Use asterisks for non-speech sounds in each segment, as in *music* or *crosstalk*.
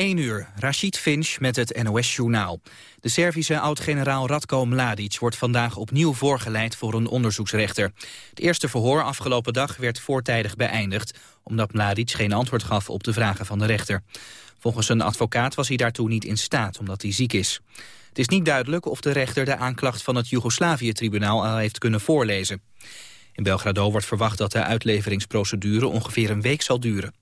1 uur, Rashid Finch met het NOS-journaal. De Servische oud-generaal Radko Mladic wordt vandaag opnieuw voorgeleid voor een onderzoeksrechter. Het eerste verhoor afgelopen dag werd voortijdig beëindigd... omdat Mladic geen antwoord gaf op de vragen van de rechter. Volgens een advocaat was hij daartoe niet in staat, omdat hij ziek is. Het is niet duidelijk of de rechter de aanklacht van het Joegoslavië-tribunaal al heeft kunnen voorlezen. In Belgrado wordt verwacht dat de uitleveringsprocedure ongeveer een week zal duren.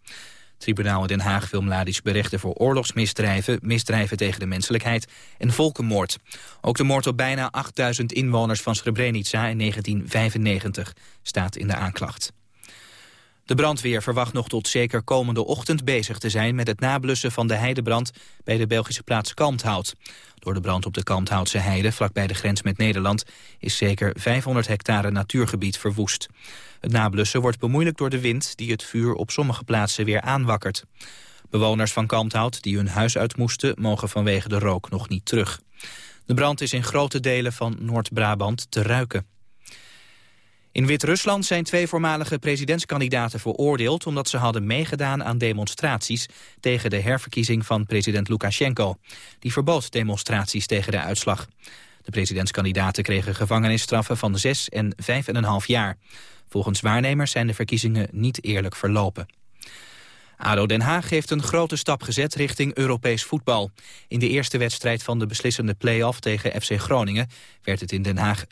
Tribunaal in Den Haag wil Mladic berechten voor oorlogsmisdrijven, misdrijven tegen de menselijkheid en volkenmoord. Ook de moord op bijna 8000 inwoners van Srebrenica in 1995 staat in de aanklacht. De brandweer verwacht nog tot zeker komende ochtend bezig te zijn... met het nablussen van de heidebrand bij de Belgische plaats Kalmthout. Door de brand op de Kalmthoutse heide, vlakbij de grens met Nederland... is zeker 500 hectare natuurgebied verwoest. Het nablussen wordt bemoeilijkt door de wind... die het vuur op sommige plaatsen weer aanwakkert. Bewoners van Kalmthout die hun huis uit moesten... mogen vanwege de rook nog niet terug. De brand is in grote delen van Noord-Brabant te ruiken. In Wit-Rusland zijn twee voormalige presidentskandidaten veroordeeld... omdat ze hadden meegedaan aan demonstraties tegen de herverkiezing van president Lukashenko. Die verbood demonstraties tegen de uitslag. De presidentskandidaten kregen gevangenisstraffen van zes en vijf en een half jaar. Volgens waarnemers zijn de verkiezingen niet eerlijk verlopen. ADO Den Haag heeft een grote stap gezet richting Europees voetbal. In de eerste wedstrijd van de beslissende play-off tegen FC Groningen... werd het in Den Haag 5-1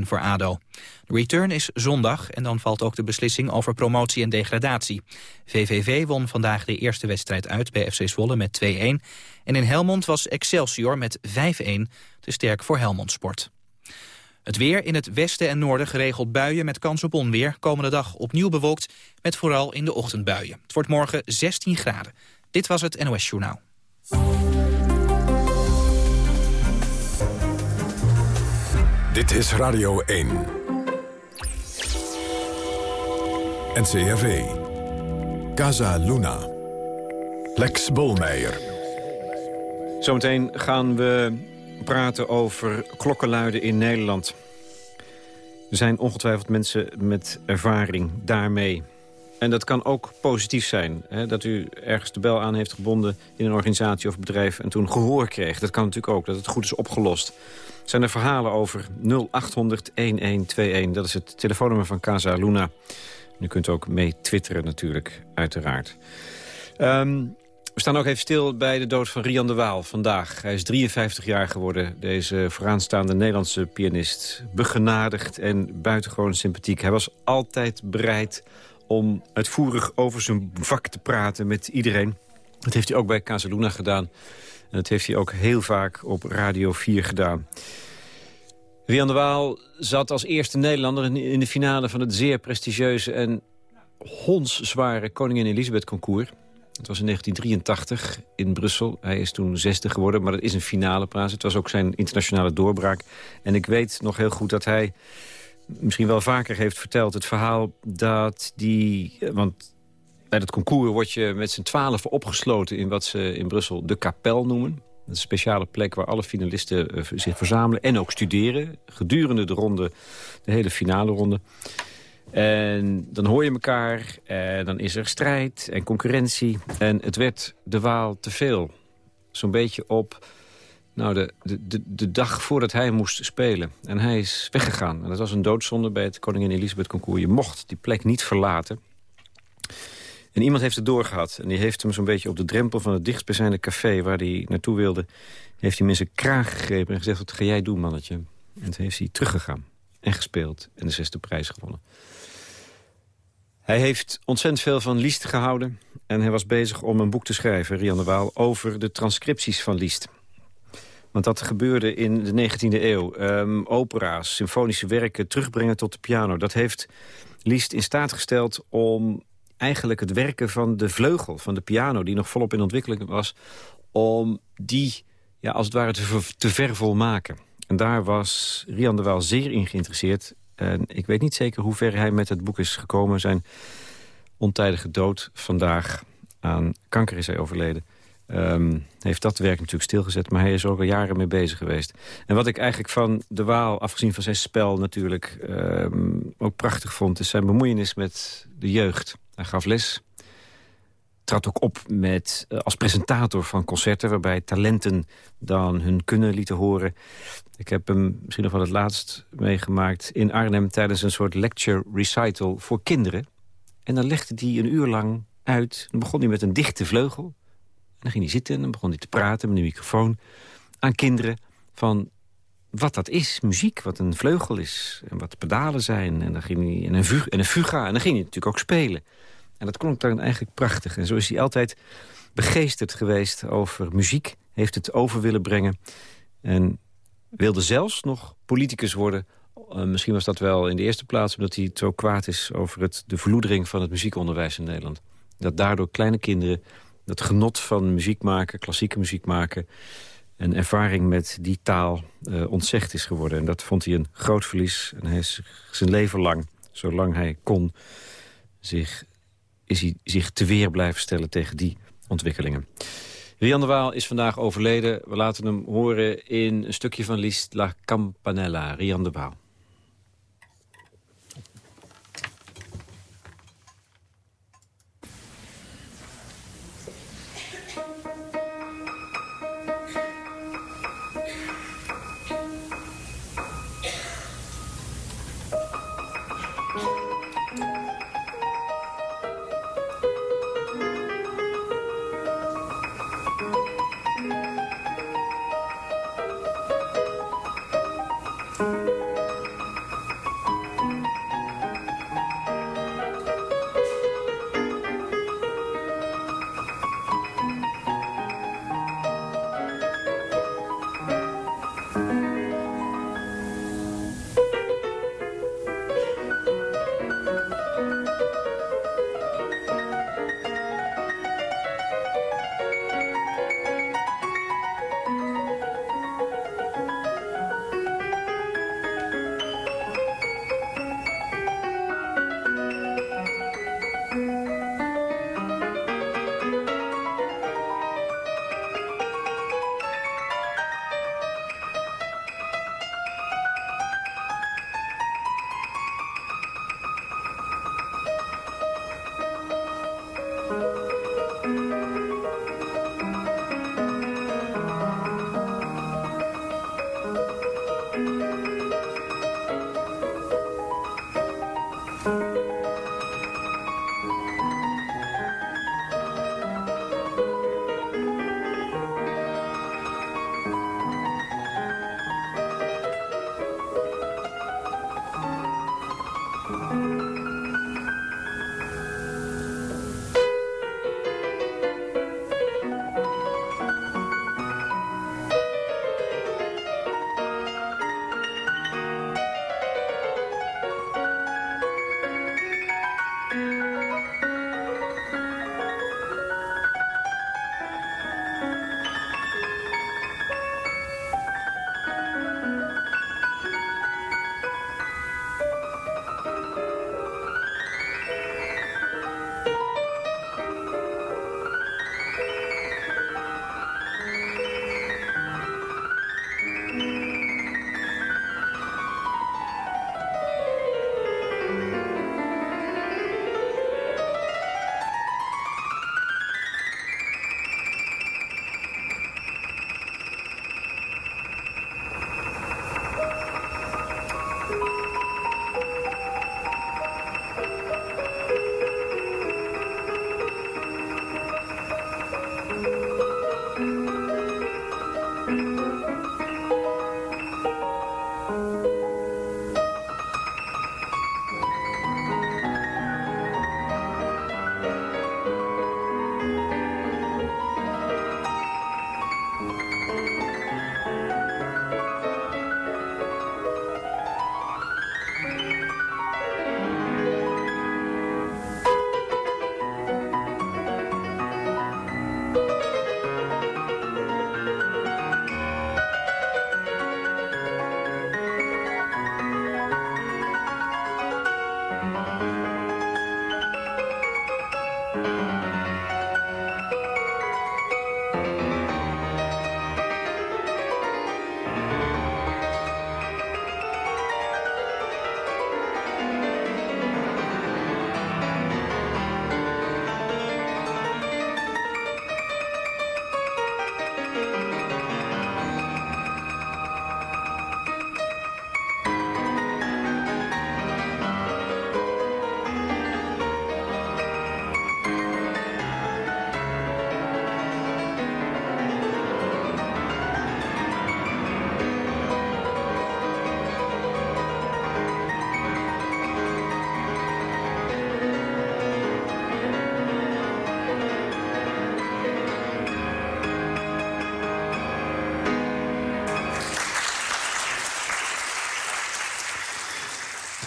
voor ADO. De return is zondag en dan valt ook de beslissing over promotie en degradatie. VVV won vandaag de eerste wedstrijd uit bij FC Zwolle met 2-1... en in Helmond was Excelsior met 5-1 te sterk voor Helmond Sport. Het weer in het westen en noorden geregeld buien met kans op onweer. Komende dag opnieuw bewolkt met vooral in de ochtendbuien. Het wordt morgen 16 graden. Dit was het NOS Journaal. Dit is Radio 1. NCRV. Casa Luna. Lex Bolmeijer. Zometeen gaan we praten over klokkenluiden in Nederland. Er zijn ongetwijfeld mensen met ervaring daarmee. En dat kan ook positief zijn. Hè? Dat u ergens de bel aan heeft gebonden in een organisatie of bedrijf... en toen gehoor kreeg. Dat kan natuurlijk ook, dat het goed is opgelost. Zijn er verhalen over 0800-1121. Dat is het telefoonnummer van Casa Luna. U kunt ook mee twitteren natuurlijk, uiteraard. Um, we staan ook even stil bij de dood van Rian de Waal vandaag. Hij is 53 jaar geworden, deze vooraanstaande Nederlandse pianist. Begenadigd en buitengewoon sympathiek. Hij was altijd bereid om uitvoerig over zijn vak te praten met iedereen. Dat heeft hij ook bij Casaluna gedaan. En dat heeft hij ook heel vaak op Radio 4 gedaan. Rian de Waal zat als eerste Nederlander in de finale van het zeer prestigieuze en hondzware Koningin Elisabeth concours. Het was in 1983 in Brussel. Hij is toen 60 geworden, maar dat is een finale plaats. Het was ook zijn internationale doorbraak. En ik weet nog heel goed dat hij misschien wel vaker heeft verteld... het verhaal dat die... Want bij het concours word je met z'n twaalf opgesloten... in wat ze in Brussel de kapel noemen. Dat een speciale plek waar alle finalisten eh, zich verzamelen... en ook studeren gedurende de ronde, de hele finale ronde. En dan hoor je elkaar en dan is er strijd en concurrentie. En het werd de Waal te veel. Zo'n beetje op nou, de, de, de, dag voordat hij moest spelen. En hij is weggegaan. En dat was een doodzonde bij het Koningin Elisabeth Concours. Je mocht die plek niet verlaten. En iemand heeft het doorgehad. En die heeft hem zo'n beetje op de drempel van het dichtstbijzijnde café... waar hij naartoe wilde, heeft hij zijn kraag gegrepen... en gezegd, wat ga jij doen, mannetje? En toen heeft hij teruggegaan en gespeeld en de zesde prijs gewonnen. Hij heeft ontzettend veel van Liest gehouden... en hij was bezig om een boek te schrijven, Rian de Waal... over de transcripties van Liest. Want dat gebeurde in de 19e eeuw. Um, opera's, symfonische werken, terugbrengen tot de piano. Dat heeft Liest in staat gesteld om eigenlijk het werken van de vleugel... van de piano, die nog volop in ontwikkeling was... om die ja, als het ware te, te vervolmaken. En daar was Rian de Waal zeer in geïnteresseerd. En ik weet niet zeker hoe ver hij met het boek is gekomen. Zijn ontijdige dood vandaag aan kanker is hij overleden. Um, heeft dat werk natuurlijk stilgezet, maar hij is er ook al jaren mee bezig geweest. En wat ik eigenlijk van de Waal, afgezien van zijn spel natuurlijk... Um, ook prachtig vond, is zijn bemoeienis met de jeugd. Hij gaf les trad ook op met, als presentator van concerten... waarbij talenten dan hun kunnen lieten horen. Ik heb hem misschien nog wel het laatst meegemaakt in Arnhem... tijdens een soort lecture recital voor kinderen. En dan legde hij een uur lang uit. Dan begon hij met een dichte vleugel. En dan ging hij zitten en dan begon hij te praten met een microfoon... aan kinderen van wat dat is, muziek, wat een vleugel is... en wat pedalen zijn, en, dan ging hij, en, een, en een fuga. En dan ging hij natuurlijk ook spelen. En dat klonk dan eigenlijk prachtig. En zo is hij altijd begeesterd geweest over muziek. Heeft het over willen brengen. En wilde zelfs nog politicus worden. Uh, misschien was dat wel in de eerste plaats omdat hij zo kwaad is... over het, de verloedering van het muziekonderwijs in Nederland. Dat daardoor kleine kinderen dat genot van muziek maken, klassieke muziek maken... en ervaring met die taal uh, ontzegd is geworden. En dat vond hij een groot verlies. En hij is zijn leven lang, zolang hij kon... zich is hij zich te weer blijven stellen tegen die ontwikkelingen. Rian de Waal is vandaag overleden. We laten hem horen in een stukje van Liszt La Campanella. Rian de Waal.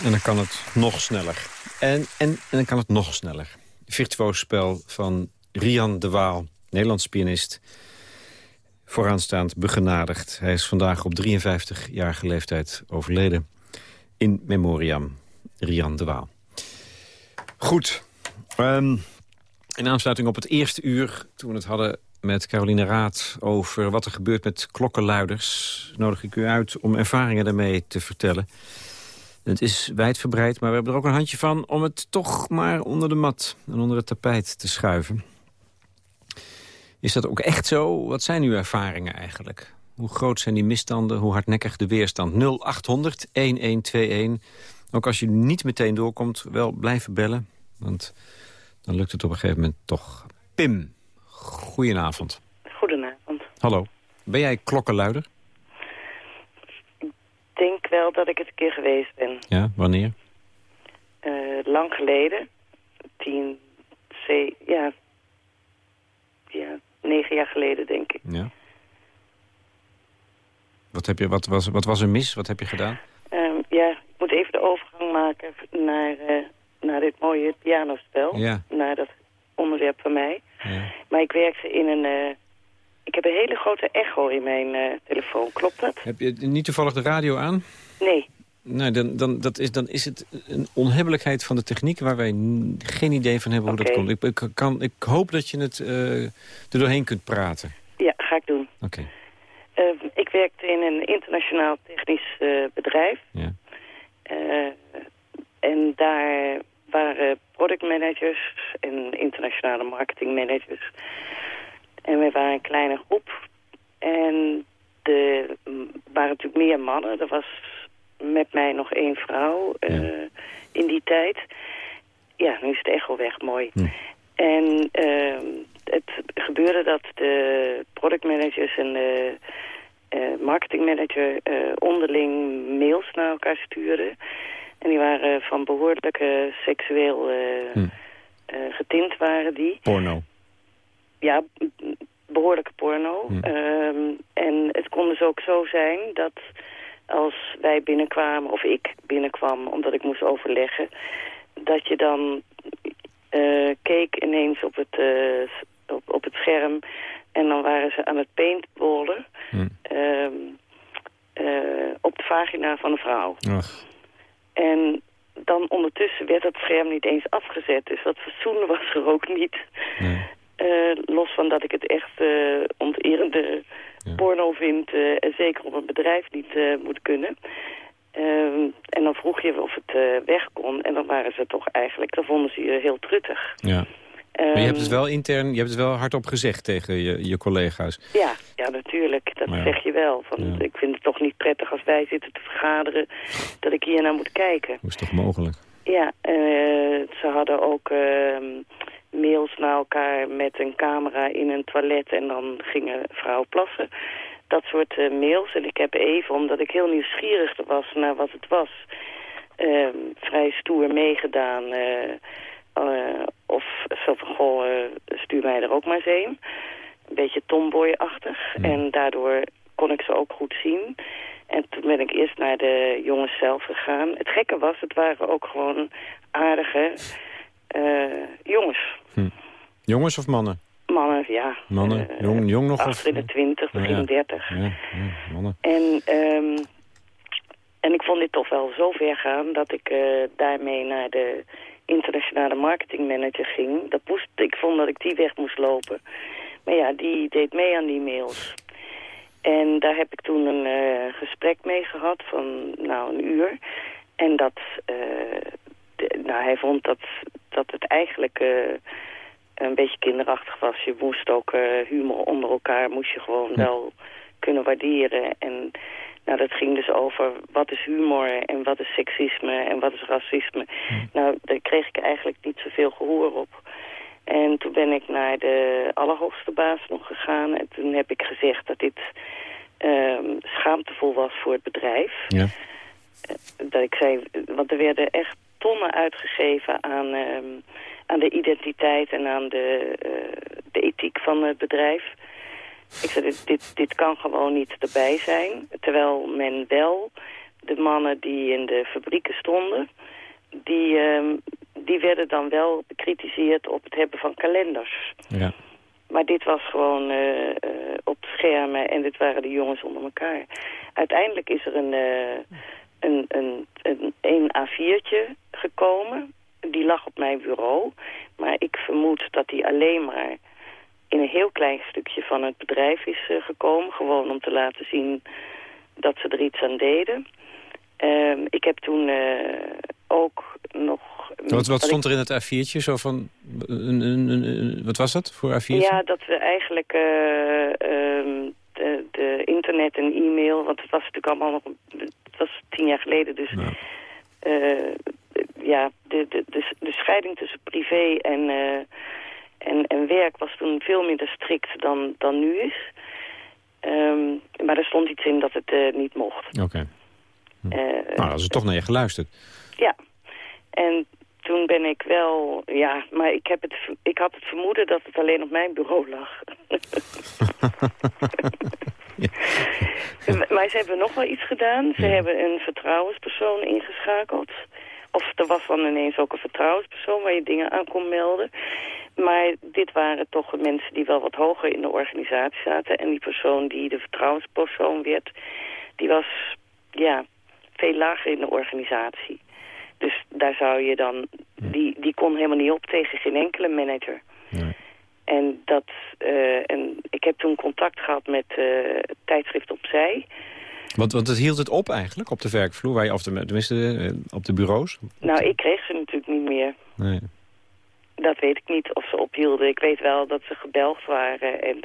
En dan kan het nog sneller. En, en, en dan kan het nog sneller. Virtuoos spel van Rian de Waal, Nederlands pianist. Vooraanstaand begenadigd. Hij is vandaag op 53-jarige leeftijd overleden. In memoriam, Rian de Waal. Goed. Um, in aansluiting op het eerste uur, toen we het hadden met Caroline Raad... over wat er gebeurt met klokkenluiders... nodig ik u uit om ervaringen daarmee te vertellen. Het is wijdverbreid, maar we hebben er ook een handje van... om het toch maar onder de mat en onder het tapijt te schuiven. Is dat ook echt zo? Wat zijn uw ervaringen eigenlijk? Hoe groot zijn die misstanden? Hoe hardnekkig de weerstand? 0800-1121. Ook als je niet meteen doorkomt, wel blijven bellen. Want dan lukt het op een gegeven moment toch. Pim, goedenavond. Goedenavond. Hallo. Ben jij klokkenluider? Wel dat ik het een keer geweest ben. Ja, wanneer? Uh, lang geleden. Tien, zee, ja, ja, negen jaar geleden denk ik. Ja. Wat, heb je, wat, was, wat was er mis? Wat heb je gedaan? Um, ja, ik moet even de overgang maken naar, uh, naar dit mooie pianospel. Ja. Naar dat onderwerp van mij. Ja. Maar ik werkte in een... Ik heb een hele grote echo in mijn uh, telefoon. Klopt dat? Heb je niet toevallig de radio aan? Nee. Nou, dan, dan, dat is, dan is het een onhebbelijkheid van de techniek... waar wij geen idee van hebben hoe dat komt. Ik, ik, kan, ik hoop dat je het uh, er doorheen kunt praten. Ja, ga ik doen. Oké. Uh, ik werkte in een internationaal technisch uh, bedrijf. Ja. En daar waren productmanagers en internationale marketingmanagers. En we waren een kleine groep. En er waren natuurlijk meer mannen. Er was met mij nog één vrouw Ja. in die tijd. Ja, nu is het echo weg, mooi. Hm. En uh, het gebeurde dat de productmanagers en de uh, marketingmanager uh, onderling mails naar elkaar stuurden. En die waren van behoorlijk seksueel Hm. getint waren die. Porno. Ja, behoorlijke porno. Hm. Um, en het kon dus ook zo zijn dat als wij binnenkwamen, of ik binnenkwam omdat ik moest overleggen, dat je dan uh, keek ineens op het, uh, op, op het scherm en dan waren ze aan het paintballen Hm. uh, op de vagina van een vrouw. Ach. En dan ondertussen werd het scherm niet eens afgezet, dus dat fatsoen was er ook niet. Nee. Uh, los van dat ik het echt uh, onterende Ja. porno vind... uh, en zeker op een bedrijf niet moet kunnen. Ehm, en dan vroeg je of het weg kon. En dan waren ze toch eigenlijk... dan vonden ze je heel truttig. Ja. Maar je hebt Ehm, het wel intern, je hebt het wel hardop gezegd tegen je, je collega's. Ja, ja, natuurlijk. Dat ja. zeg je wel. Van, Ja. Ik vind het toch niet prettig als wij zitten te vergaderen... dat ik hier naar moet kijken. Hoe is toch mogelijk? Ja, eh, ze hadden ook ehm, mails naar elkaar met een camera in een toilet en dan gingen vrouwen plassen. Dat soort eh, mails. En ik heb even, omdat ik heel nieuwsgierig was naar wat het was, ehm, vrij stoer meegedaan. eh, eh, of zo van, goh, stuur mij er ook maar eens een. Een beetje tomboy-achtig. Hmm. En daardoor kon ik ze ook goed zien. En toen ben ik eerst naar de jongens zelf gegaan. Het gekke was, het waren ook gewoon aardige eh, jongens. Jongens of mannen? Mannen, ja. Mannen? eh, Jong- jong nog, of- Achter in de twintig, Ja, begin dertig. Ja, mannen. En, ehm, en ik vond dit toch wel zo ver gaan dat ik eh, daarmee naar de internationale marketingmanager ging. Dat moest, ik vond dat ik die weg moest lopen. Maar ja, die deed mee aan die mails. En daar heb ik toen een gesprek mee gehad van nou een uur. En dat, nou hij vond dat, dat het eigenlijk eh, een beetje kinderachtig was. Je moest ook eh, humor onder elkaar, moest je gewoon wel kunnen waarderen. En nou, dat ging dus over wat is humor en wat is seksisme en wat is racisme. Nou, daar kreeg ik eigenlijk niet zoveel gehoor op. En toen ben ik naar de allerhoogste baas nog gegaan. En toen heb ik gezegd dat dit ehm, schaamtevol was voor het bedrijf. Ja. Dat ik zei, want er werden echt tonnen uitgegeven aan, ehm, aan de identiteit en aan de, eh, de ethiek van het bedrijf. Ik zei, dit, dit, dit kan gewoon niet erbij zijn. Terwijl men wel de mannen die in de fabrieken stonden... die, ehm, die werden dan wel bekritiseerd op het hebben van kalenders. Ja. Maar dit was gewoon uh, uh, op schermen en dit waren de jongens onder elkaar. Uiteindelijk is er een, uh, een, een, een, een A4'tje gekomen. Die lag op mijn bureau. Maar ik vermoed dat die alleen maar in een heel klein stukje van het bedrijf is gekomen. Gewoon om te laten zien dat ze er iets aan deden. Ehm, ik heb toen ook nog wat, wat stond er in het A4'tje? Zo van, een, een, een, wat was dat voor A4'tje? Ja, dat we eigenlijk uh, de, de, internet en e-mail... want het was natuurlijk allemaal nog... was tien jaar geleden, dus... Nou. Uh, ja, de, de, de, de, scheiding tussen privé en, uh, en, en werk was toen veel minder strikt dan, dan nu is. Um, maar er stond iets in dat het niet mocht. Oké. Okay. Hm. nou, als er toch naar je geluisterd. Ja. En toen ben ik wel, ja, maar ik, heb het, ik had het vermoeden dat het alleen op mijn bureau lag. *laughs* *laughs* Maar ze hebben nog wel iets gedaan. Ze hebben een vertrouwenspersoon ingeschakeld. Of er was dan ineens ook een vertrouwenspersoon waar je dingen aan kon melden. Maar dit waren toch mensen die wel wat hoger in de organisatie zaten. En die persoon die de vertrouwenspersoon werd, die was ja, veel lager in de organisatie. Dus daar zou je dan... Die, die kon helemaal niet op tegen geen enkele manager. En, dat, uh, en ik heb toen contact gehad met uh, het tijdschrift Opzij. Want, want het hield het op eigenlijk op de werkvloer, waar je, of tenminste uh, op de bureaus? Nou, ik kreeg ze natuurlijk niet meer. Nee. Dat weet ik niet of ze ophielden. Ik weet wel dat ze gebelgd waren en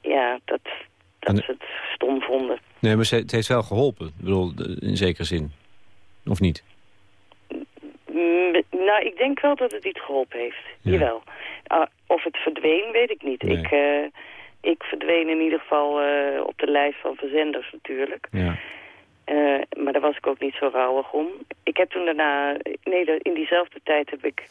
ja, dat, dat ze het stom vonden. Nee, maar het heeft wel geholpen, ik bedoel, in zekere zin. Of niet? Nou, ik denk wel dat het iets geholpen heeft. Jawel. Uh, of het verdween, weet ik niet. Ik, uh, ik verdween in ieder geval uh, op de lijst van verzenders natuurlijk. Ja. Uh, maar daar was ik ook niet zo rouwig om. Ik heb toen daarna, nee, in diezelfde tijd heb ik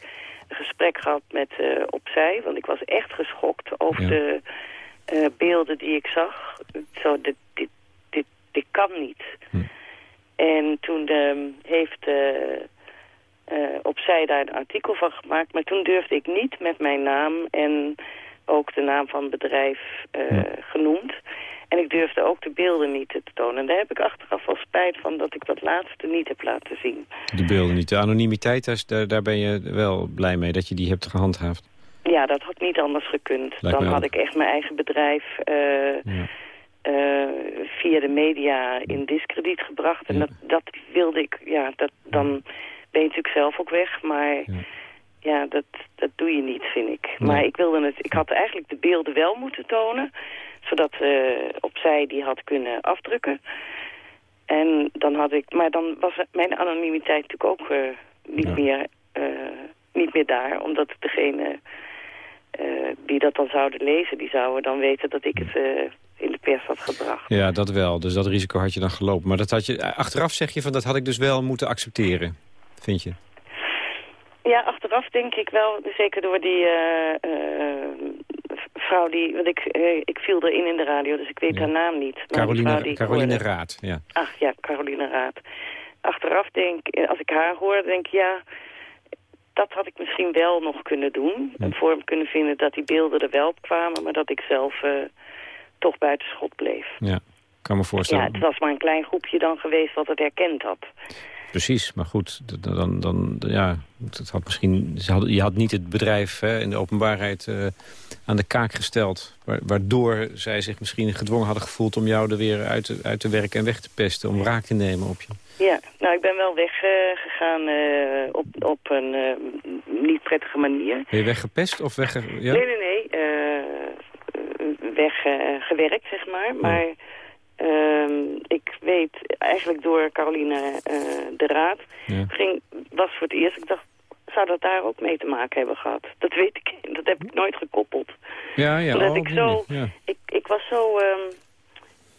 een gesprek gehad met Opzij. Want ik was echt geschokt over ja. de beelden die ik zag. Zo, dit, dit, dit, dit kan niet. Hm. En toen ehm, heeft uh, opzij daar een artikel van gemaakt. Maar toen durfde ik niet met mijn naam en ook de naam van het bedrijf uh, genoemd. En ik durfde ook de beelden niet te tonen. En daar heb ik achteraf wel spijt van dat ik dat laatste niet heb laten zien. De beelden niet. De anonimiteit, daar, daar ben je wel blij mee dat je die hebt gehandhaafd. Ja, dat had niet anders gekund. Dan had ik echt mijn eigen bedrijf uh, ja. uh, via de media in discrediet gebracht. En ja. dat, dat wilde ik, ja, dat, dan ben je natuurlijk zelf ook weg. Maar ja, ja dat, dat doe je niet, vind ik. Nee. Maar ik, wilde het, ik had eigenlijk de beelden wel moeten tonen. Zodat uh, opzij die had kunnen afdrukken. En dan had ik, maar dan was mijn anonimiteit natuurlijk ook uh, niet, ja. meer, uh, niet meer daar. Omdat degene die dat dan zouden lezen, die zouden dan weten dat ik het in de pers had gebracht. Ja, dat wel. Dus dat risico had je dan gelopen. Maar dat had je, achteraf zeg je van dat had ik dus wel moeten accepteren vind je? Ja, achteraf denk ik wel, zeker door die uh, uh, vrouw die... Want ik, uh, ik viel erin in de radio, dus ik weet ja. haar naam niet. Caroline, die Caroline Raad, ja. Ach ja, Caroline Raad. Achteraf denk als ik haar hoor, denk ik ja... Dat had ik misschien wel nog kunnen doen. Ja. Een vorm kunnen vinden dat die beelden er wel kwamen... maar dat ik zelf toch buiten schot bleef. Ja, kan me voorstellen. Ja, het was maar een klein groepje dan geweest wat het herkend had. Precies, maar goed, dan, dan, ja, het had misschien, je had niet het bedrijf hè, in de openbaarheid uh, aan de kaak gesteld. Waardoor zij zich misschien gedwongen hadden gevoeld om jou er weer uit te, uit te werken en weg te pesten. Om wraak te nemen op je. Ja, nou ik ben wel weggegaan uh, op, op een uh, niet prettige manier. Ben je weggepest of weg? Ja? Nee, nee, nee. weggewerkt, zeg maar. Maar... Oh. Uh, ik weet eigenlijk door Caroline uh, de Raad, ja. ging, was voor het eerst, ik dacht, zou dat daar ook mee te maken hebben gehad? Dat weet ik, dat heb ik nooit gekoppeld. Ja, ja. Omdat oh, ik zo, ja. ik, ik was zo, um,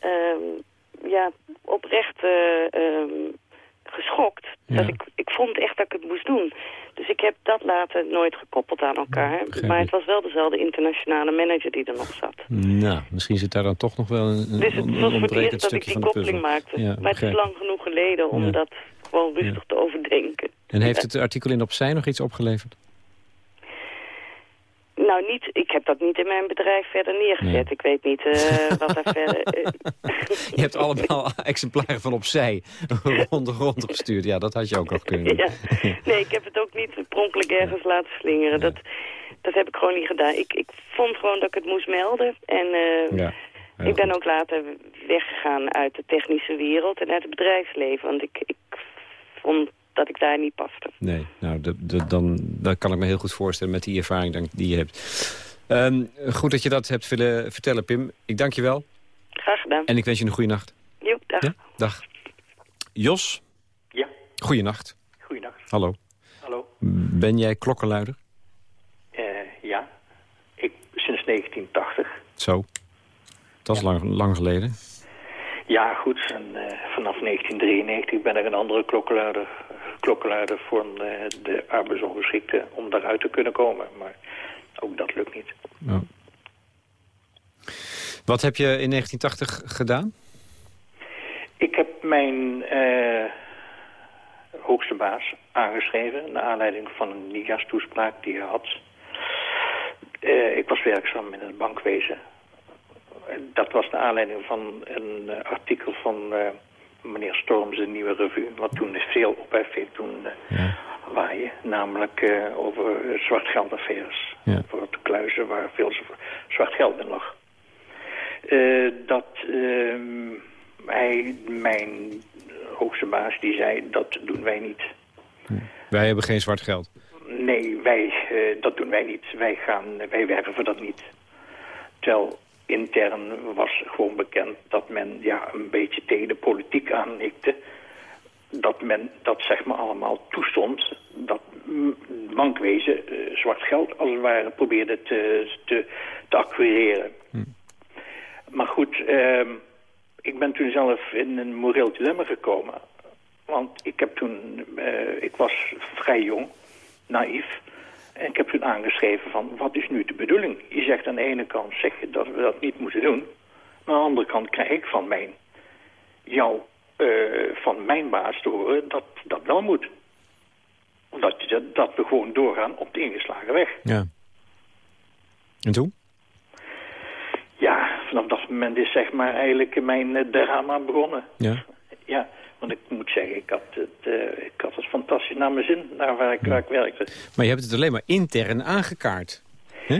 um, ja, oprecht uh, um, geschokt. Ja. Dat ik, ik vond echt dat ik het moest doen. Dus ik ik heb dat later nooit gekoppeld aan elkaar. maar het was wel dezelfde internationale manager die er nog zat. Nou, misschien zit daar dan toch nog wel een, dus het was voor het eerst dat ik die koppeling maakte. maar het is lang genoeg geleden om dat gewoon rustig te overdenken. En heeft het artikel in Opzij nog iets opgeleverd? Nou, niet, ik heb dat niet in mijn bedrijf verder neergezet. Ik weet niet uh, *laughs* wat daar verder... Uh... *laughs* je hebt allemaal *laughs* exemplaren van opzij rond de grond gestuurd. Ja, dat had je ook nog kunnen ja. Nee, ik heb het ook niet pronkelijk ergens laten slingeren. Dat, dat heb ik gewoon niet gedaan. Ik, ik vond gewoon dat ik het moest melden. En uh, ja, ik ben ook later weggegaan uit de technische wereld en uit het bedrijfsleven. Want ik, ik vond dat ik daar niet paste. Nee, nou, de, de, dan, dat kan ik me heel goed voorstellen met die ervaring die je hebt. Um, goed dat je dat hebt willen vertellen, Pim. Ik dank je wel. Graag gedaan. En ik wens je een goede nacht. Jo, dag. Ja? Dag. Jos? Ja. Goeienacht. Goeienacht. Hallo. Hallo. Ben jij klokkenluider? Uh, ja. Ik, sinds 1980. Zo. Dat is lang, lang geleden. Ja, goed. En, uh, vanaf 1993 ben ik een andere klokkenluider, klokkenluider voor uh, de arbeidsongeschikten om daaruit te kunnen komen. Maar ook dat lukt niet. Oh. Wat heb je in 1980 gedaan? Ik heb mijn uh, hoogste baas aangeschreven... naar aanleiding van een NIAS-toespraak die hij had. ik was werkzaam in het bankwezen dat was de aanleiding van een artikel van meneer Storms, de Nieuwe Revue. Wat toen veel ophef heeft toen uh, ja. waaien. Namelijk over zwart geldaffaires. Ja. Voor het kluizen waar veel zwart geld in lag. dat ehm, hij, mijn hoogste baas, die zei, dat doen wij niet. Wij hebben geen zwart geld. Nee, wij, dat doen wij niet. Wij, gaan, wij werken voor dat niet. Terwijl intern was gewoon bekend dat men ja, een beetje tegen de politiek aanhikte. Dat men dat zeg maar allemaal toestond. Dat bankwezen uh, zwart geld als het ware probeerde te, te, te acquireren. Hm. Maar goed, uh, ik ben toen zelf in een moreel dilemma gekomen. Want ik heb toen, uh, ik was vrij jong, naïef. En ik heb toen aangeschreven van, wat is nu de bedoeling? Je zegt aan de ene kant zeg je dat we dat niet moeten doen. Maar aan de andere kant krijg ik van mijn, jou, uh, van mijn baas te horen dat dat wel moet. Omdat je, dat we gewoon doorgaan op de ingeslagen weg. Ja. En toen? Ja, vanaf dat moment is zeg maar eigenlijk mijn uh, drama begonnen. Ja. Ja. Want ik moet zeggen, ik had het, uh, ik had het fantastisch naar mijn zin, naar waar ik, waar ik werkte. Maar je hebt het alleen maar intern aangekaart. Hè?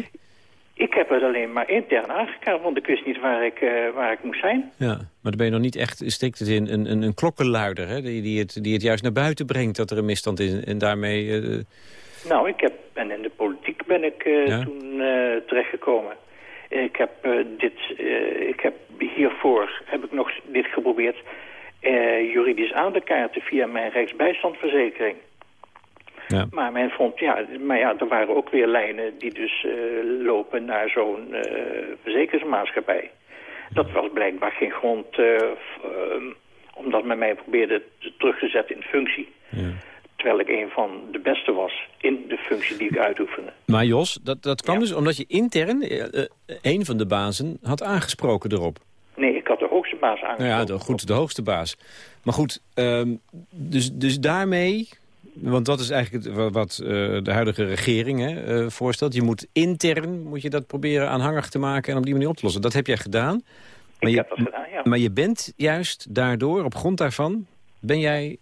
Ik heb het alleen maar intern aangekaart, want ik wist niet waar ik, uh, waar ik moest zijn. Ja, maar dan ben je nog niet echt, stikt het in, een, een, een klokkenluider, hè? Die, die, het, die het juist naar buiten brengt dat er een misstand is. En daarmee... Uh... Nou, ik heb, en in de politiek ben ik ja? toen terechtgekomen. Ik heb, dit, ik heb hiervoor heb ik nog dit geprobeerd uh, juridisch aan te kaarten via mijn rechtsbijstandverzekering. Ja. Maar men vond, ja, maar ja, er waren ook weer lijnen die dus uh, lopen naar zo'n uh, verzekeringsmaatschappij. Dat was blijkbaar geen grond, omdat men mij probeerde terug te zetten in functie. Ja. Terwijl ik een van de beste was in de functie die ik uitoefende. Maar Jos, dat, dat kwam dus omdat je intern een van de bazen had aangesproken erop. Nee, ik had de hoogste baas aangesproken. Ja, de, goed, de hoogste baas. Maar goed, um, dus, dus daarmee... Want dat is eigenlijk het, wat uh, de huidige regering hè, uh, voorstelt. Je moet intern moet je dat proberen aanhangig te maken en op die manier op te lossen. Dat heb jij gedaan. Maar ik je, heb dat gedaan, ja. Maar je bent juist daardoor, op grond daarvan, ben jij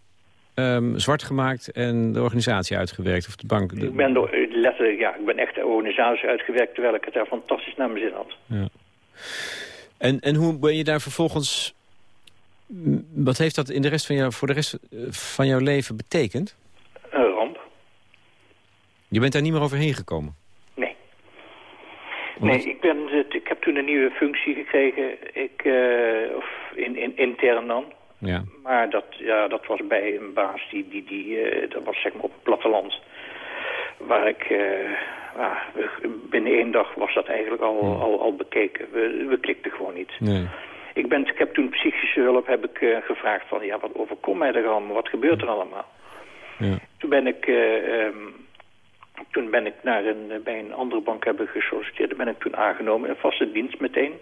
um, zwart gemaakt en de organisatie uitgewerkt? Of de bank? Ik ben door, letterlijk, ja, ik ben echt de organisatie uitgewerkt terwijl ik het daar fantastisch naar mijn zin had. Ja. En, en hoe ben je daar vervolgens... Wat heeft dat in de rest van jou, voor de rest eh, van jouw leven betekend? Een ramp. Je bent daar niet meer overheen gekomen? Nee. Nee, ik, ben, ik heb toen een nieuwe functie gekregen. Ik, uh, of in, in, intern dan. Ja. Maar dat, ja, dat was bij een baas, die, die, die, uh, dat was zeg maar op het platteland. Waar ik, uh, binnen één dag was dat eigenlijk al, al, al bekeken. We, we klikten gewoon niet. Nee. Ik, ben, ik heb toen psychische hulp heb ik, uh, gevraagd van, ja, wat overkomt mij er allemaal? Wat gebeurt er allemaal? Ja. Toen ben ik uh, um, Toen ben ik naar een, bij een andere bank hebben gesolliciteerd. ben ik toen aangenomen in vaste dienst meteen.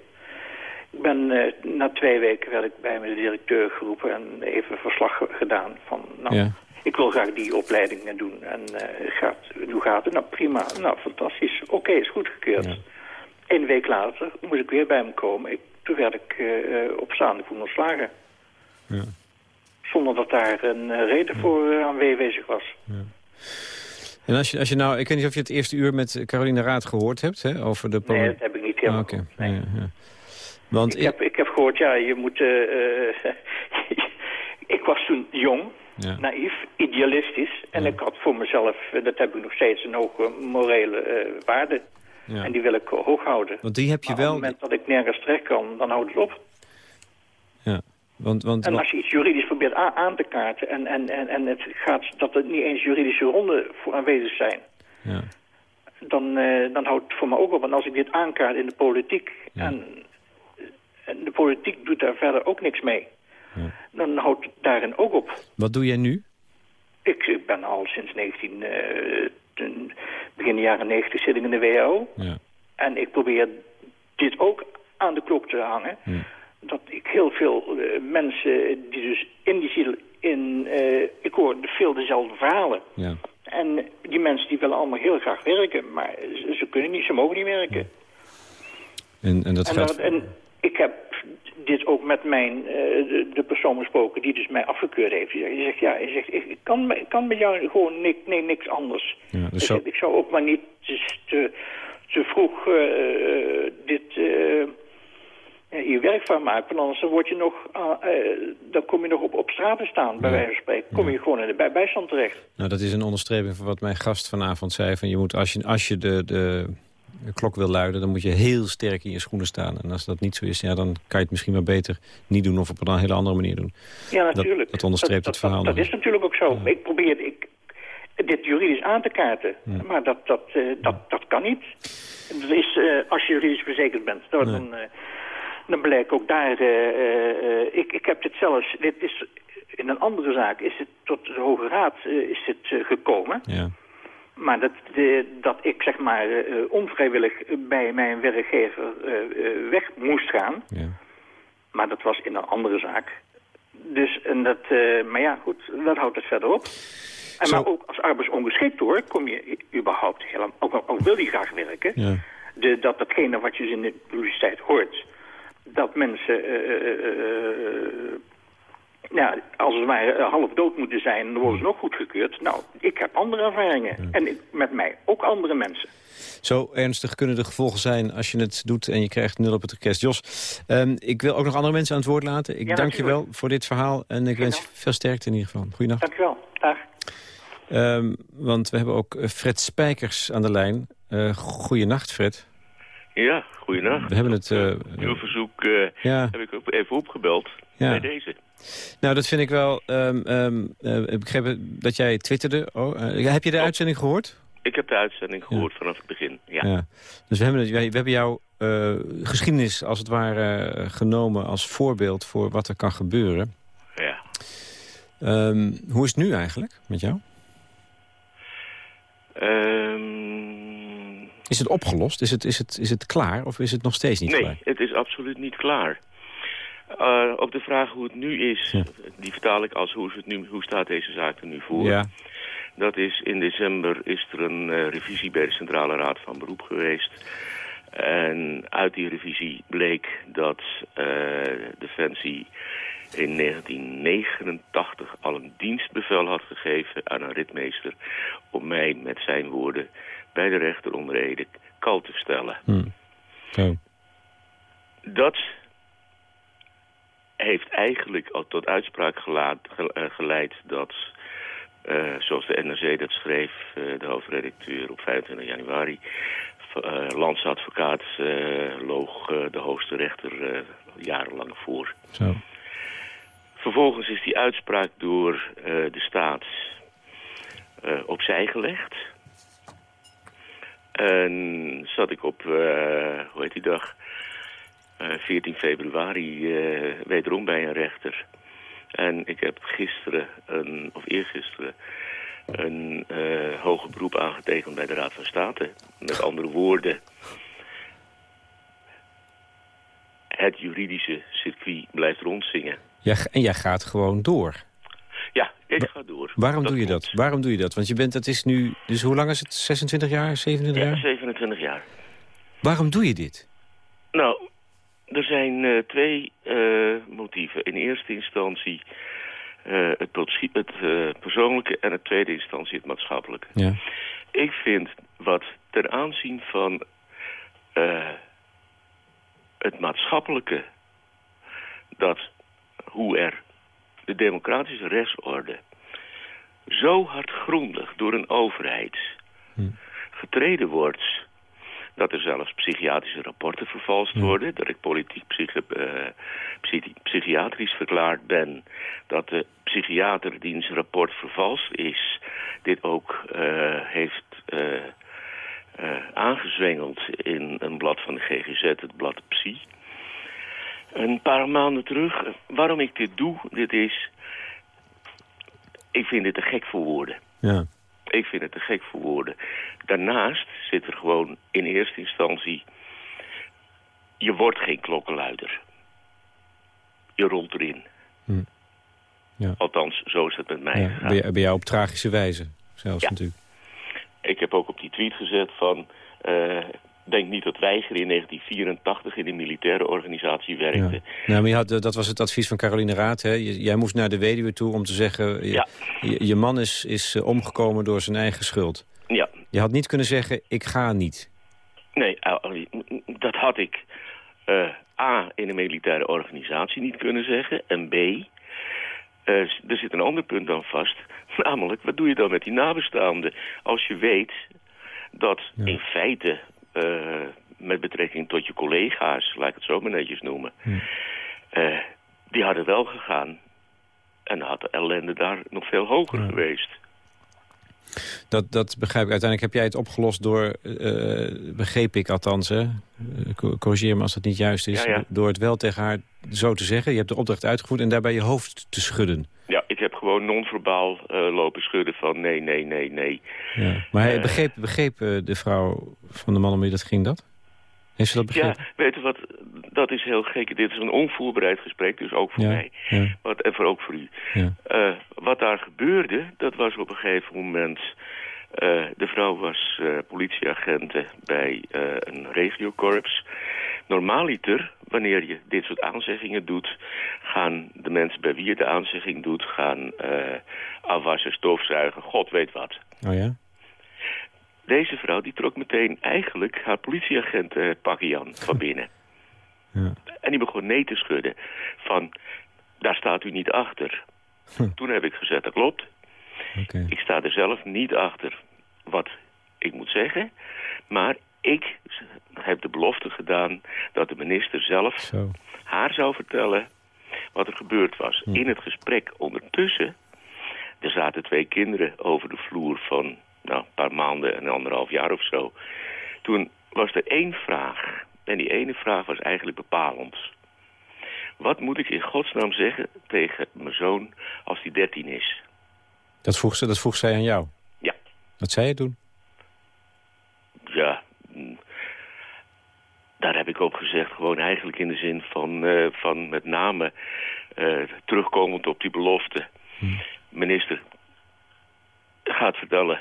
Ik ben, uh, na twee weken werd ik bij mijn directeur geroepen en even verslag gedaan van... Nou, ja. Ik wil graag die opleidingen doen. En uh, gaat, hoe gaat het? Nou, prima. Nou, fantastisch. Oké, is goedgekeurd. Ja. Een week later moest ik weer bij hem komen. Ik, toen werd ik uh, op staande voet ontslagen. Ja. Zonder dat daar een reden voor aanwezig was. Ja. En als je, als je nou, ik weet niet of je het eerste uur met Caroline Raad gehoord hebt, hè, over de... Nee, dat heb ik niet helemaal oh, nee. ja, ja. Want ik, heb, ik heb gehoord, ja, je moet... Uh, *laughs* ik was toen jong, ja. naïef, idealistisch. En ik had voor mezelf, dat heb ik nog steeds, een hoge morele uh, waarde. Ja. En die wil ik hoog houden. Want die heb je wel... op het moment dat ik nergens terecht kan, dan houdt het op. Ja. Want, want, en als je iets juridisch probeert aan te kaarten... En, en, en, en het gaat dat er niet eens juridische ronden voor aanwezig zijn... Ja. Dan, uh, dan houdt het voor me ook op. Want als ik dit aankaart in de politiek... En, en de politiek doet daar verder ook niks mee... Dan houdt het daarin ook op. Wat doe jij nu? Ik, ben al sinds 19... Uh, begin de jaren 90 zit ik in de WHO. Ja. En ik probeer dit ook aan de klok te hangen dat ik heel veel uh, mensen die dus in die ziel... In, uh, ik hoor veel dezelfde verhalen. Ja. En die mensen die willen allemaal heel graag werken. Maar ze, ze kunnen niet, ze mogen niet werken. En, en, dat gaat... en ik heb dit ook met mijn, uh, de, de, persoon besproken die dus mij afgekeurd heeft. Die zegt, ja, hij zegt, ik, kan, ik kan met jou gewoon niks, nee, niks anders. Ja, dus zo... ik zou ook maar niet te, te vroeg uh, dit je werk van maken. Want anders word je nog, uh, dan kom je nog op, op straat te staan, bij wijze van spreken. kom je gewoon in de bij bijstand terecht. Nou, dat is een onderstreping van wat mijn gast vanavond zei. Van je moet, als je, als je de, de, klok wil luiden, dan moet je heel sterk in je schoenen staan. En als dat niet zo is, ja, dan kan je het misschien maar beter niet doen... of op een hele andere manier doen. Ja, natuurlijk. Dat, dat onderstreept het verhaal. Dat, is natuurlijk ook zo. Ik probeer ik, dit juridisch aan te kaarten. Maar dat, dat, uh, dat, dat kan niet. Dat is, uh, als je juridisch verzekerd bent. Dan, dan blijkt ook daar... Ik, ik heb dit zelfs... Dit is, in een andere zaak is het tot de Hoge Raad is het, gekomen. Ja. Maar dat, de, dat ik zeg maar onvrijwillig bij mijn werkgever weg moest gaan. Ja. Maar dat was in een andere zaak. Dus, en dat, maar ja, goed, dat houdt het verder op. En maar ook als arbeidsongeschikt hoor, kom je überhaupt helemaal, ook, ook wil je graag werken, ja. de, dat datgene wat je in de publiciteit hoort, dat mensen ja, als het ware half dood moeten zijn... dan worden ze nog goedgekeurd. Nou, ik heb andere ervaringen. En ik, met mij ook andere mensen. Zo ernstig kunnen de gevolgen zijn als je het doet en je krijgt nul op het orkest. Jos, um, ik wil ook nog andere mensen aan het woord laten. Ik dank je wel voor dit verhaal en ik wens je veel sterkte in ieder geval. Goedenacht. Dank je wel. Dag. Um, want we hebben ook Fred Spijkers aan de lijn. Uh, goeienacht, Fred. Ja, goeienacht. We hebben het... Uh, Uw verzoek uh, ja. heb ik even opgebeld ja. bij deze. Nou, dat vind ik wel... Um, um, uh, ik begreep dat jij twitterde. Oh, heb je de oh. uitzending gehoord? Ik heb de uitzending gehoord vanaf het begin, ja. Dus we hebben, we hebben jouw geschiedenis als het ware genomen als voorbeeld voor wat er kan gebeuren. Ja. Um, hoe is het nu eigenlijk met jou? Is het opgelost? Is het, is, het, is het klaar of is het nog steeds niet nee, klaar? Nee, het is absoluut niet klaar. Uh, op de vraag hoe het nu is, die vertaal ik als hoe, is het nu, hoe staat deze zaak er nu voor. Ja. Dat is in december is er een uh, revisie bij de Centrale Raad van Beroep geweest. En uit die revisie bleek dat uh, Defensie in 1989 al een dienstbevel had gegeven aan een ritmeester... om mij met zijn woorden bij de rechter onder Ede kal te stellen. Hmm. Dat heeft eigenlijk al tot uitspraak eh, geleid dat, uh, zoals de NRC dat schreef, uh, de hoofdredacteur op 25 januari, uh, landsadvocaat loog de hoogste rechter jarenlang voor. Zo. Vervolgens is die uitspraak door de staat opzij gelegd. En zat ik op, uh, hoe heet die dag, uh, eh, 14 februari uh, wederom bij een rechter. En ik heb gisteren, een, of eergisteren, een uh, hoger beroep aangetekend bij de Raad van State. Met andere woorden, het juridische circuit blijft rondzingen. Ja, en jij gaat gewoon door. Ja, ik ga door. Waarom doe je dat? Waarom doe je dat? Want je bent, dat is nu, dus hoe lang is het? 26 jaar, 27 ja, jaar? 27 jaar. Waarom doe je dit? Nou, er zijn uh, twee uh, motieven. In eerste instantie uh, het, het persoonlijke en in tweede instantie het maatschappelijke. Ja. Ik vind wat ten aanzien van het maatschappelijke... dat hoe er de democratische rechtsorde zo hardgrondig door een overheid hm. getreden wordt dat er zelfs psychiatrische rapporten vervalst hm. worden, dat ik politiek uh, psychiatrisch verklaard ben, dat de psychiater diens rapport vervalst is, dit ook uh, heeft uh, aangezwengeld in een blad van de GGZ, het blad Psy een paar maanden terug. Waarom ik dit doe, dit is... Ik vind het te gek voor woorden. Ja. Ik vind het te gek voor woorden. Daarnaast zit er gewoon in eerste instantie... Je wordt geen klokkenluider. Je rolt erin. Hm. Ja. Althans, zo is het met mij ja, bij, bij jou op tragische wijze, zelfs ja. natuurlijk. Ik heb ook op die tweet gezet van... Uh, denk niet dat Weiger in 1984 in de militaire organisatie werkte. Ja. Nou, maar je had, dat was het advies van Caroline Raad. Hè? Jij moest naar de weduwe toe om te zeggen... Je, ja. je, man is, is eh, omgekomen door zijn eigen schuld. Ja. Je had niet kunnen zeggen, ik ga niet. Nee, dat had ik uh, A, in een militaire organisatie niet kunnen zeggen. En B, uh, er zit een ander punt dan vast. *laughs* Namelijk, wat doe je dan met die nabestaanden? Als je weet dat in feite met betrekking tot je collega's, laat ik het zo maar netjes noemen. Hm. Uh, die hadden wel gegaan. En had de ellende daar nog veel hoger geweest. Dat, dat begrijp ik. Uiteindelijk heb jij het opgelost door, uh, begreep ik althans, hè? corrigeer me als dat niet juist is, ja, ja. door het wel tegen haar zo te zeggen. Je hebt de opdracht uitgevoerd en daarbij je hoofd te schudden. Ja, ik heb gewoon non-verbaal uh, lopen schudden van nee, nee, nee, nee. Ja. Maar hij begreep, begreep de vrouw van de man om wie dat ging dat? Heeft ze dat begrepen? Ja, weet je wat, dat is heel gek. Dit is een onvoorbereid gesprek, dus ook voor ja, mij. Ja. Wat, en voor ook voor u. Ja. Uh, wat daar gebeurde, dat was op een gegeven moment... Uh, de vrouw was uh, politieagente bij een regiokorps. Normaaliter, wanneer je dit soort aanzeggingen doet... gaan de mensen bij wie je de aanzegging doet... gaan afwassen, stofzuigen, god weet wat. Oh ja? Deze vrouw die trok meteen eigenlijk haar politieagent uh, van binnen. *laughs* Ja. En die begon nee te schudden. Van, daar staat u niet achter. Toen heb ik gezegd, dat klopt. Okay. Ik sta er zelf niet achter wat ik moet zeggen. Maar ik heb de belofte gedaan dat de minister zelf Zo. haar zou vertellen wat er gebeurd was. Hm. In het gesprek ondertussen, er zaten twee kinderen over de vloer van nou, een paar maanden en anderhalf jaar of zo. Toen was er één vraag. En die ene vraag was eigenlijk bepalend. Wat moet ik in godsnaam zeggen tegen mijn zoon als hij dertien is? Dat vroeg, ze, dat vroeg zij aan jou? Ja. Wat zei je toen? Ja, daar heb ik op gezegd. Gewoon eigenlijk in de zin van, uh, van met name uh, terugkomend op die belofte. Hm. Minister gaat vertellen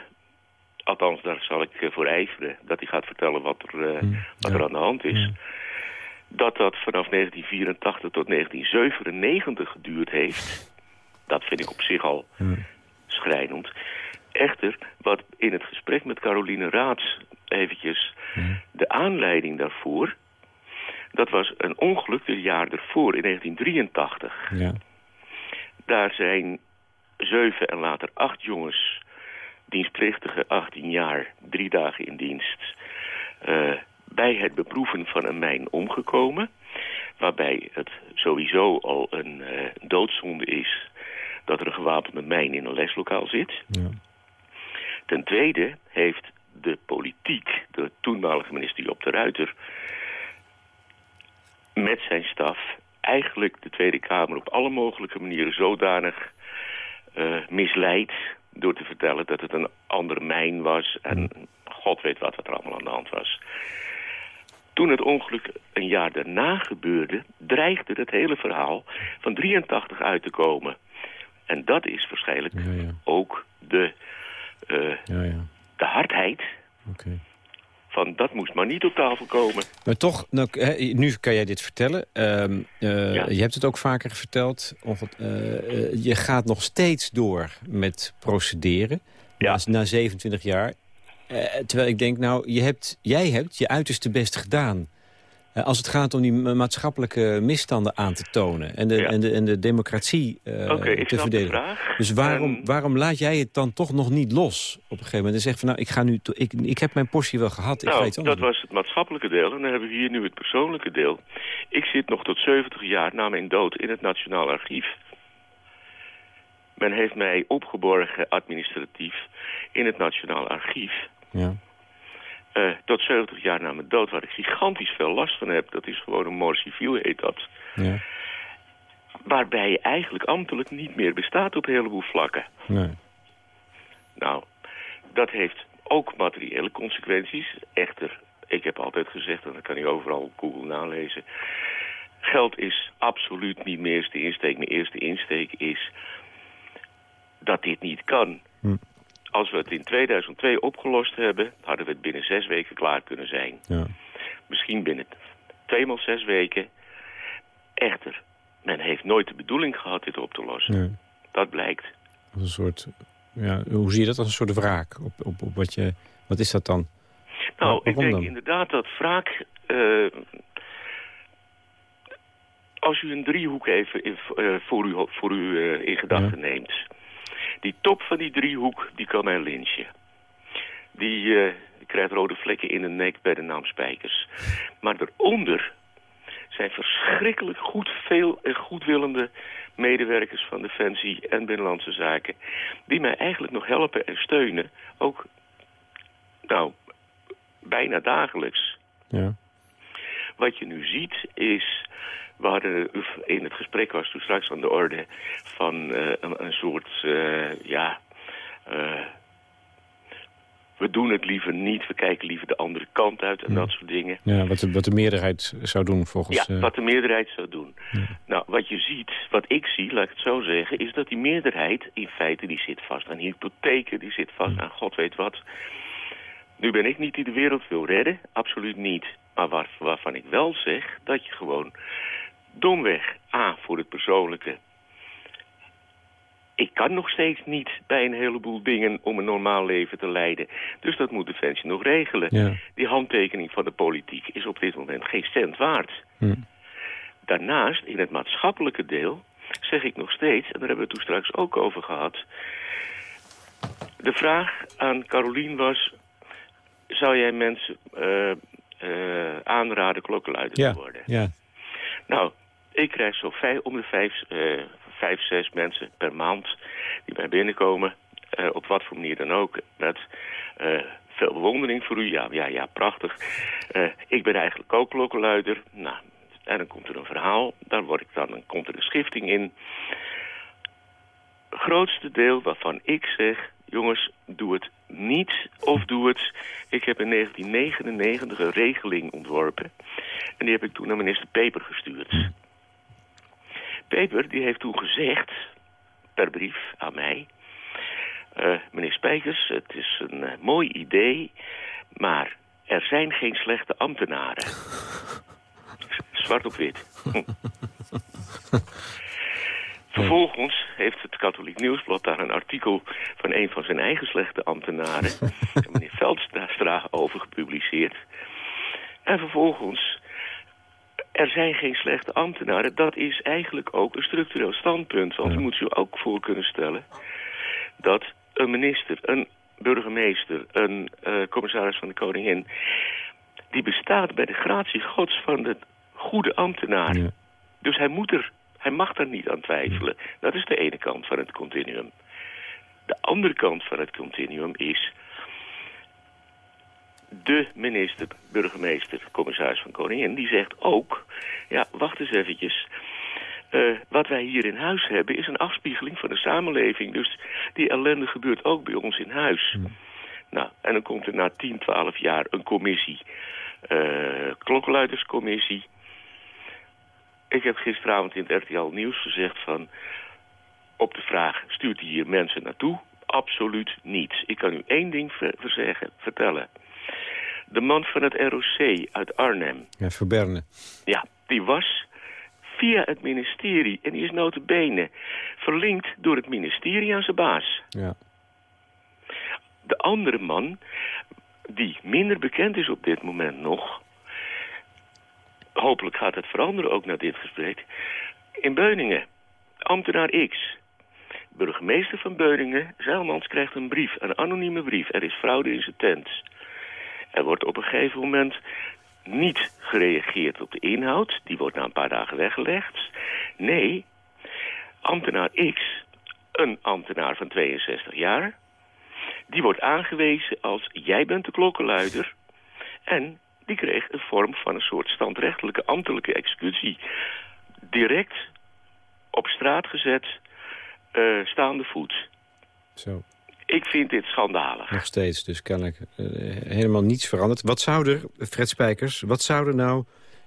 althans daar zal ik voor ijveren, dat hij gaat vertellen wat er, mm, wat ja. er aan de hand is. Mm. Dat dat vanaf 1984 tot 1997 geduurd heeft, dat vind ik op zich al schrijnend. Echter, wat in het gesprek met Caroline Raads eventjes Mm. de aanleiding daarvoor... dat was een ongeluk het jaar ervoor, in 1983. Ja. Daar zijn zeven en later acht jongens dienstplichtige 18 jaar, drie dagen in dienst... Uh, bij het beproeven van een mijn omgekomen. Waarbij het sowieso al een uh, doodzonde is dat er een gewapende mijn in een leslokaal zit. Ja. Ten tweede heeft de politiek, de toenmalige minister Job de Ruiter... met zijn staf eigenlijk de Tweede Kamer op alle mogelijke manieren zodanig uh, misleid door te vertellen dat het een andere mijn was. En god weet wat er allemaal aan de hand was. Toen het ongeluk een jaar daarna gebeurde... dreigde het hele verhaal van 83 uit te komen. En dat is waarschijnlijk ook de, uh, de hardheid... Van dat moest maar niet op tafel komen. Maar toch, nou, nu kan jij dit vertellen. Ehm, eh, je hebt het ook vaker verteld. Of het, uh, je gaat nog steeds door met procederen. Ja. Na, na 27 jaar. terwijl ik denk, nou, je hebt, jij hebt je uiterste best gedaan. Eh, als het gaat om die maatschappelijke misstanden aan te tonen... en de, en de, en de democratie uh, te verdedigen. Dus waarom, waarom laat jij het dan toch nog niet los op een gegeven moment? En zegt van, nou, ik, ga nu ik, ik heb mijn portie wel gehad. Nou, ik dat was het maatschappelijke deel. En dan hebben we hier nu het persoonlijke deel. Ik zit nog tot 70 jaar na mijn dood in het Nationaal Archief. Men heeft mij opgeborgen administratief in het Nationaal Archief. Ja. Uh, tot 70 jaar na mijn dood, waar ik gigantisch veel last van heb. Dat is gewoon een mooi civiel, heet dat. Ja. Waarbij je eigenlijk ambtelijk niet meer bestaat op een heleboel vlakken. Nee. Nou, dat heeft ook materiële consequenties. Echter, ik heb altijd gezegd, en dat kan je overal op Google nalezen... geld is absoluut niet meer eerste insteek. Mijn eerste insteek is dat dit niet kan. Hm als we het in 2002 opgelost hebben... hadden we het binnen zes weken klaar kunnen zijn. Ja. Misschien binnen tweemaal zes weken. Echter, men heeft nooit de bedoeling gehad dit op te lossen. Dat blijkt. Als een soort, ja, hoe zie je dat als een soort wraak? Op, op, op wat, je, wat is dat dan? Nou, ik denk inderdaad dat wraak... Uh, als u een driehoek even in, uh, voor u, voor u uh, in gedachten neemt... Die top van die driehoek, die kan mij lynchen. Die uh, krijgt rode vlekken in de nek bij de naam Spijkers. Maar daaronder zijn verschrikkelijk goed veel en goedwillende medewerkers van Defensie en Binnenlandse Zaken... die mij eigenlijk nog helpen en steunen. Ook, nou, bijna dagelijks. Ja. Wat je nu ziet is we hadden in het gesprek was toen straks aan de orde van uh, een, een, soort, uh, ja, uh, we doen het liever niet, we kijken liever de andere kant uit en dat soort dingen. Ja, wat de, wat de meerderheid zou doen volgens... Ja, wat de meerderheid zou doen. Nou, wat je ziet, wat ik zie, laat ik het zo zeggen, is dat die meerderheid in feite, die zit vast aan hypotheken, die zit vast aan god weet wat. Nu ben ik niet die de wereld wil redden, absoluut niet. Maar waar, waarvan ik wel zeg dat je gewoon domweg, A, voor het persoonlijke. Ik kan nog steeds niet bij een heleboel dingen om een normaal leven te leiden. Dus dat moet Defensie nog regelen. Die handtekening van de politiek is op dit moment geen cent waard. Hm. Daarnaast, in het maatschappelijke deel, zeg ik nog steeds... en daar hebben we het toen straks ook over gehad... de vraag aan Carolien was... zou jij mensen uh, uh, aanraden klokkenluider te worden? Ja. Nou, ik krijg zo vijf, om de vijf, uh, vijf, zes mensen per maand die bij binnenkomen. Uh, op wat voor manier dan ook. Met uh, veel bewondering voor u. Ja, ja, ja, prachtig. ik ben eigenlijk ook klokkenluider. Nou, en dan komt er een verhaal. Daar word ik dan, komt er een schifting in. Grootste deel waarvan ik zeg... jongens, doe het niet of doe het. Ik heb in 1999 een regeling ontworpen. En die heb ik toen naar minister Peper gestuurd. Peper die heeft toen gezegd, per brief aan mij... Uh, meneer Spijkers, het is een uh, mooi idee, maar er zijn geen slechte ambtenaren. *laughs* Zwart op wit. *laughs* Vervolgens heeft het Katholiek Nieuwsblad daar een artikel van een van zijn eigen slechte ambtenaren, *laughs* meneer Veldstra, over gepubliceerd. En vervolgens er zijn geen slechte ambtenaren. Dat is eigenlijk ook een structureel standpunt. Want je moet je ook voor kunnen stellen dat een minister, een burgemeester, een uh, commissaris van de koningin... die bestaat bij de gratie gods van de goede ambtenaar. Ja. Dus hij, moet er, hij mag er niet aan twijfelen. Dat is de ene kant van het continuum. De andere kant van het continuum is de minister, burgemeester, commissaris van Koningin... die zegt ook, ja, wacht eens eventjes... Uh, wat wij hier in huis hebben is een afspiegeling van de samenleving. Dus die ellende gebeurt ook bij ons in huis. Hmm. Nou, en dan komt er na 10, 12 jaar een commissie. Uh, klokkenluiderscommissie. Ik heb gisteravond in het RTL Nieuws gezegd van... op de vraag, stuurt hij hier mensen naartoe? Absoluut niet. Ik kan u één ding verzeggen, vertellen. De man van het ROC uit Arnhem. Ja, Verberne. Ja, die was via het ministerie. En die is notabene verlinkt door het ministerie aan zijn baas. Ja. De andere man, die minder bekend is op dit moment nog... hopelijk gaat het veranderen ook na dit gesprek... in Beuningen, ambtenaar X... Burgemeester van Beuningen, Zeilmans, krijgt een brief, een anonieme brief. Er is fraude in zijn tent. Er wordt op een gegeven moment niet gereageerd op de inhoud. Die wordt na een paar dagen weggelegd. Nee, ambtenaar X, een ambtenaar van 62 jaar... die wordt aangewezen als jij bent de klokkenluider... en die kreeg een vorm van een soort standrechtelijke ambtelijke executie. Direct op straat gezet, uh, staande voet. Zo. Ik vind dit schandalig. Nog steeds, dus kennelijk uh, helemaal niets veranderd. Wat zou er, Fred Spijkers, wat zou er nou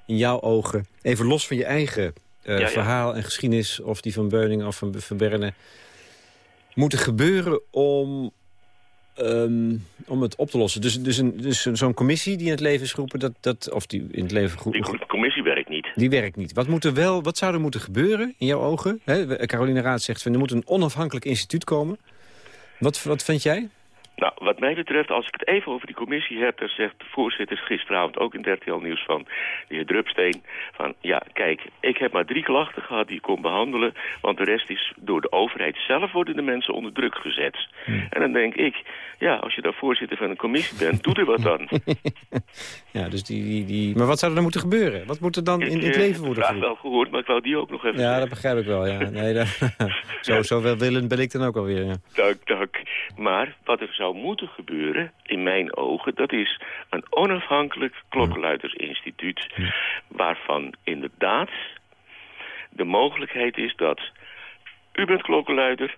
in jouw ogen... even los van je eigen uh, verhaal en geschiedenis... of die van Beuningen of van, van Berne... moeten gebeuren om, um, om het op te lossen? Dus, dus, een, dus zo'n commissie die in het leven is geroepen... Dat, dat, of die in het leven geroepen... Die commissie werkt niet. Die werkt niet. Wat, moet er wel, wat zou er moeten gebeuren in jouw ogen? He, Caroline Raad zegt, van, er moet een onafhankelijk instituut komen... Wat, wat vind jij? Nou, wat mij betreft, als ik het even over die commissie heb... dan zegt de voorzitter gisteravond ook in RTL Nieuws van de heer Drupsteen... van ja, kijk, ik heb maar drie klachten gehad die ik kon behandelen... want de rest is door de overheid zelf worden de mensen onder druk gezet. Hmm. En dan denk ik, ja, als je dan voorzitter van een commissie bent, doe er wat dan. *laughs* ja, dus die, die, die... Maar wat zou er dan moeten gebeuren? Wat moet er dan in, het leven worden geroepen? Ik heb wel gehoord, maar ik wou die ook nog even Ja, dat begrijp ik wel, ja. Nee, dat... *laughs* zo, zo willend ben ik dan ook alweer, ja. Dank, dank. Maar wat er zou moeten gebeuren, in mijn ogen... dat is een onafhankelijk klokkenluidersinstituut... waarvan inderdaad de mogelijkheid is dat... u bent klokkenluider,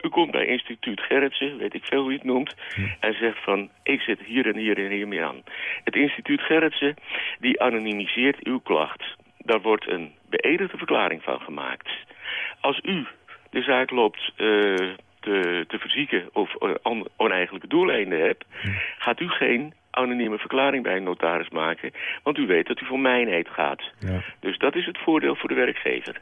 u komt bij instituut Gerritsen, weet ik veel hoe je het noemt... en zegt van, ik zit hier en hier en hier mee aan. Het instituut Gerritsen, die anonimiseert uw klacht. Daar wordt een beëdigde verklaring van gemaakt. Als u de zaak loopt uh, te, te verzieken of on, oneigenlijke doeleinden hebt... gaat u geen anonieme verklaring bij een notaris maken. Want u weet dat u voor mijnheid gaat. Ja. Dus dat is het voordeel voor de werkgever.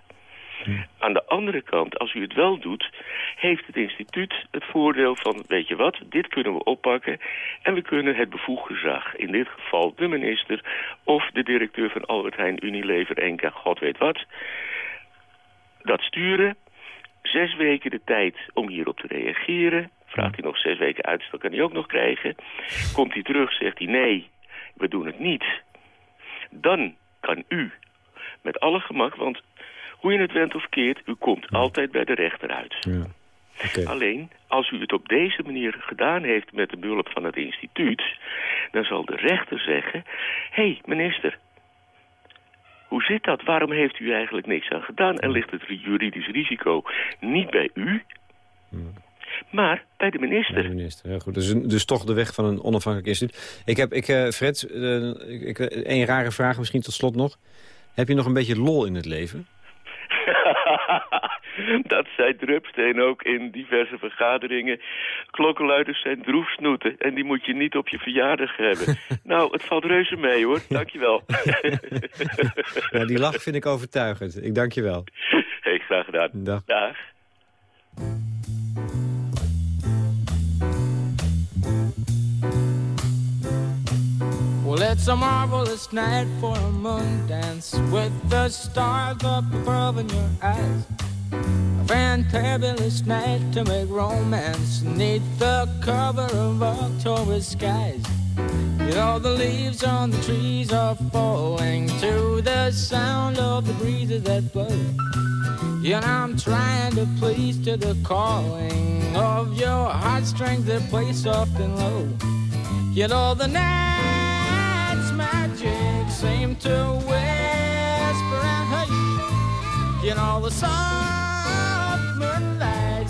Aan de andere kant, als u het wel doet, heeft het instituut het voordeel van, weet je wat, dit kunnen we oppakken en we kunnen het bevoegd gezag, in dit geval de minister of de directeur van Albert Heijn, Unilever, Enka, god weet wat, dat sturen zes weken de tijd om hierop te reageren. Vraagt hij nog zes weken uitstel, kan hij ook nog krijgen. Komt hij terug, zegt hij nee, we doen het niet. Dan kan u met alle gemak, want hoe je het went of keert, u komt altijd bij de rechter uit. Ja. Alleen, als u het op deze manier gedaan heeft met de behulp van het instituut... dan zal de rechter zeggen... hé, hey, minister, hoe zit dat? Waarom heeft u eigenlijk niks aan gedaan? En ligt het juridisch risico niet bij u, maar bij de minister. Minister, goed. Dus, dus toch de weg van een onafhankelijk instituut. Ik heb, ik, uh, Fred, uh, ik, rare vraag misschien tot slot nog. Heb je nog een beetje lol in het leven? *laughs* dat zei Drupsteen ook in diverse vergaderingen. Klokkenluiders zijn droefsnoeten en die moet je niet op je verjaardag hebben. *laughs* nou, het valt reuze mee hoor, dankjewel. *laughs* ja, die lach vind ik overtuigend. Ik dank je wel. Hey, graag gedaan. Dag. Dag. Well, it's a marvelous night for a moon dance with the stars up above in your eyes. A fantabulous night to make romance neath the cover of October skies. You know the leaves on the trees are falling to the sound of the breezes that blow. And I'm trying to please to the calling of your heartstrings that play soft and low. You know the night's magic seem to whisper and hush all the moonlight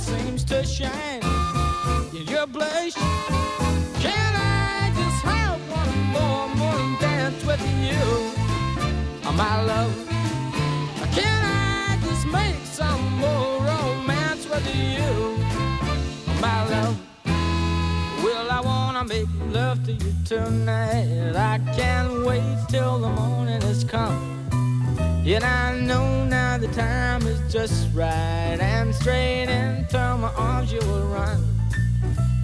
seems to shine in your blush. Can I just have one more morning dance with you, oh, my love? Can I just make some more romance with you, oh, my love? Well, I wanna make love to you tonight. I can't wait till the morning has come. And I know now the time is just right And straight into my arms you will run.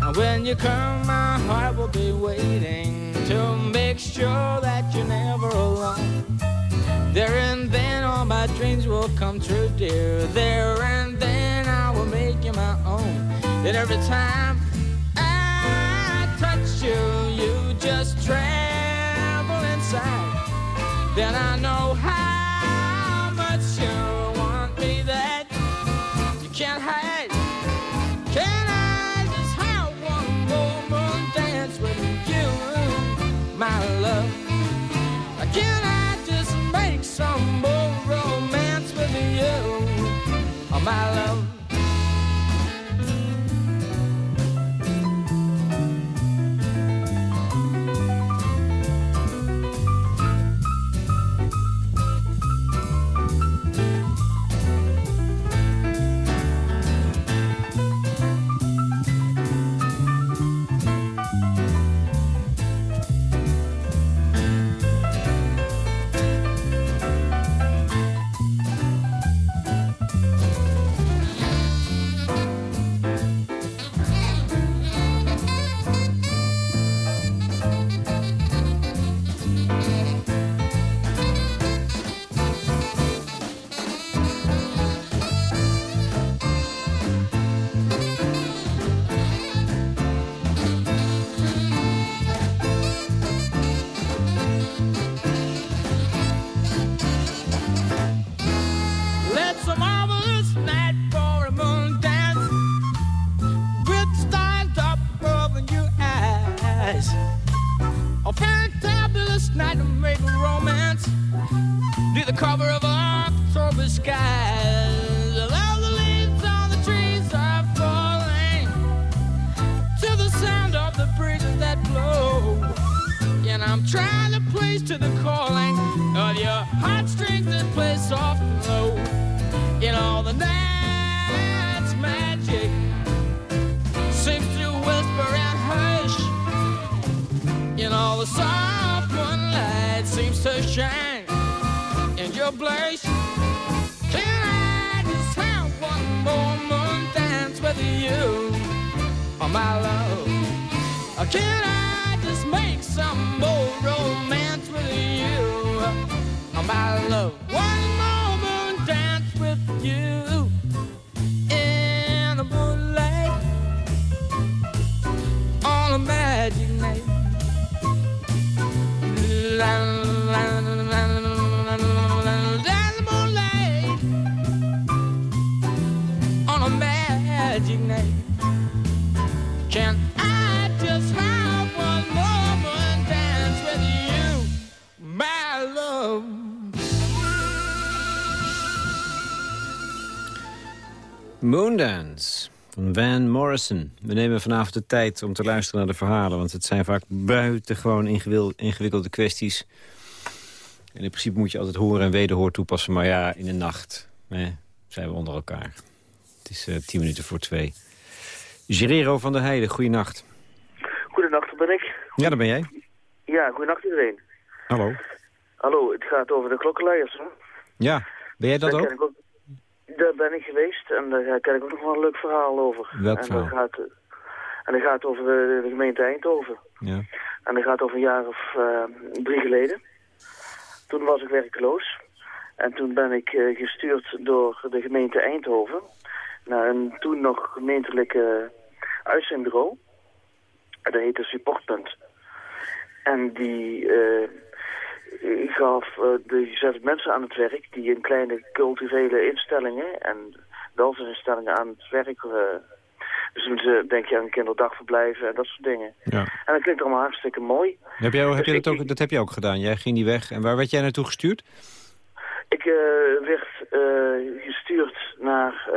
And when you come my heart will be waiting To make sure that you're never alone. There and then all my dreams will come true dear. There and then I will make you my own. And every time I touch you You just travel inside. Then I know how Moondance van Van Morrison. We nemen vanavond de tijd om te luisteren naar de verhalen... want het zijn vaak buitengewoon ingewikkelde kwesties. En in principe moet je altijd horen en wederhoor toepassen... maar ja, in de nacht zijn we onder elkaar. Het is uh, tien minuten voor twee. Gerero van der Heijden, goeienacht. Goedenacht, dat ben ik. Ja, dat ben jij. Ja, goedenacht iedereen. Hallo. Hallo, het gaat over de klokkenluiers. Ja, ben jij dat ook? Daar ben ik geweest en daar ken ik ook nog wel een leuk verhaal over. Welk en verhaal? Dat gaat, en dat gaat over eh, de, gemeente Eindhoven. Ja. En dat gaat over een jaar of uh, drie geleden. Toen was ik werkloos. En toen ben ik uh, gestuurd door de gemeente Eindhoven naar een toen nog gemeentelijke uitzendbureau. Dat heette Supportpunt. En die gaf, uh, de, zette mensen aan het werk die in kleine culturele instellingen en welzijnsinstellingen aan het werk... Uh, dus dan denk je aan kinderdagverblijven en dat soort dingen. Ja. En dat klinkt allemaal hartstikke mooi. Heb jij, heb dus je dat, ook, dat heb je ook gedaan? Jij ging die weg. En waar werd jij naartoe gestuurd? Ik eh, werd eh, gestuurd naar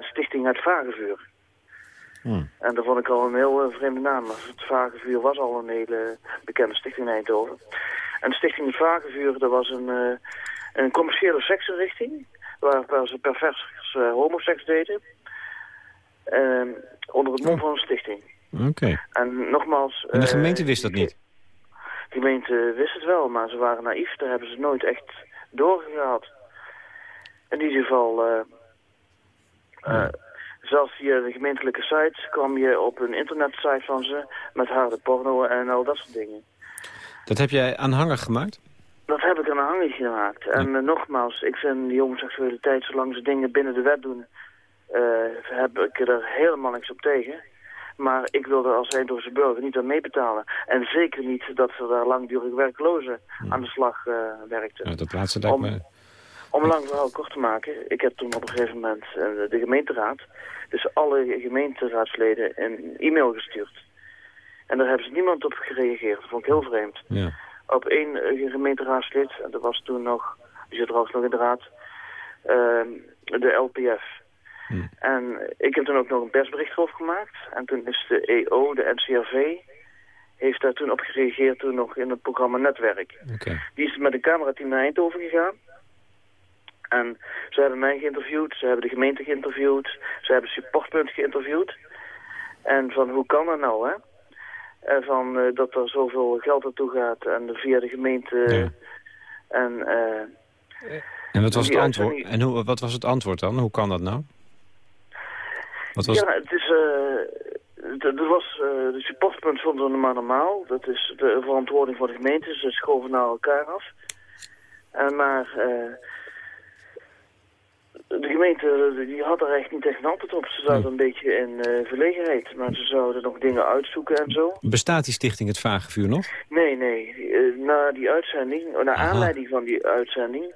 Stichting Het Vagevuur. Hmm. En dat vond ik al een heel eh, vreemde naam. Het Vagevuur was al een hele bekende stichting in Eindhoven. En de Stichting Het Vagevuur, dat was een, eh, een commerciële seksinrichting. Waar, waar ze pervers eh, homoseks deden. Ehm, onder het mom van een stichting. Oké. En nogmaals... En de eh, gemeente wist dat niet? De gemeente wist het wel, maar ze waren naïef. Daar hebben ze nooit echt doorgehaald. In ieder geval, eh, eh, zelfs via de gemeentelijke site kwam je op een internetsite van ze met harde porno en al dat soort dingen. Dat heb jij aanhangig gemaakt? Dat heb ik aan een hanging gemaakt. En eh, nogmaals, ik vind die homoseksualiteit, zolang ze dingen binnen de wet doen, eh, heb ik er helemaal niks op tegen. Maar ik wilde als Eindhovense burger niet aan meebetalen. En zeker niet dat ze daar langdurig werklozen aan de slag eh, werkten. Nou, dat laatste lijkt Om- me... Om een lang verhaal kort te maken, ik heb toen op een gegeven moment eh, de gemeenteraad, dus alle gemeenteraadsleden een e-mail gestuurd. En daar hebben ze niemand op gereageerd. Dat vond ik heel vreemd. Ja. Op één eh, gemeenteraadslid, en dat was toen nog, die zit trouwens nog in de raad, ehm, de LPF. Hmm. En ik heb toen ook nog een persbericht over gemaakt. En toen is de EO, de NCRV, heeft daar toen op gereageerd toen nog in het programma Netwerk. Die is met een camerateam naar Eindhoven gegaan. En ze hebben mij geïnterviewd, ze hebben de gemeente geïnterviewd, ze hebben Supportpunt geïnterviewd. En van hoe kan dat nou, hè? En van eh, dat er zoveel geld naartoe gaat en via de gemeente... Ja. En eh, En wat was het antwoord? En hoe, wat was het antwoord dan? Hoe kan dat nou? Wat was... ja, het is... eh, er was, eh, de supportpunt vonden we maar normaal. Dat is de verantwoording van de gemeente. Ze schoven naar elkaar af. En maar eh, de gemeente die had er echt niet echt een antwoord op. Ze zaten een beetje in eh, verlegenheid. Maar ze zouden nog dingen uitzoeken en zo. Bestaat die stichting het Vagevuur nog? Nee, nee. Eh, na die uitzending, oh, naar Aha. aanleiding van die uitzending...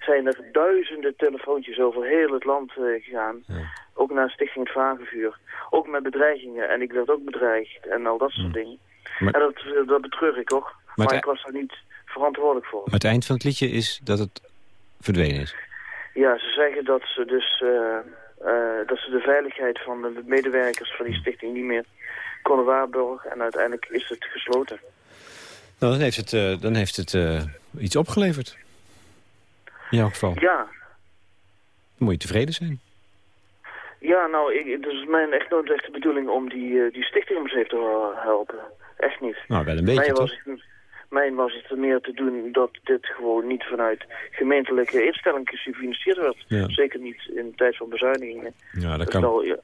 zijn er duizenden telefoontjes over heel het land eh, gegaan. Ja. Ook naar Stichting Het Vagevuur. Ook met bedreigingen. En ik werd ook bedreigd. En al dat soort dingen. Hmm. Maar- En dat, dat betreur ik hoor. Maar, het- ik was daar niet verantwoordelijk voor. Maar het eind van het liedje is dat het verdwenen is. Ja, ze zeggen dat ze dus... eh, eh, dat ze de veiligheid van de medewerkers van die stichting niet meer konden waarborgen. En uiteindelijk is het gesloten. Nou, dan heeft het, eh, dan heeft het iets opgeleverd. In elk geval. Ja, Dan moet je tevreden zijn. Ja, nou, ik, het is mijn echt nooit echt de bedoeling om die, die stichting om zeep te helpen. Echt niet. Nou, wel een beetje, Mij toch? Het, mij was het er meer te doen dat dit gewoon niet vanuit gemeentelijke instellingen gefinancierd werd. Ja. Zeker niet in de tijd van bezuinigingen. Ja, dat Dat kan. ja.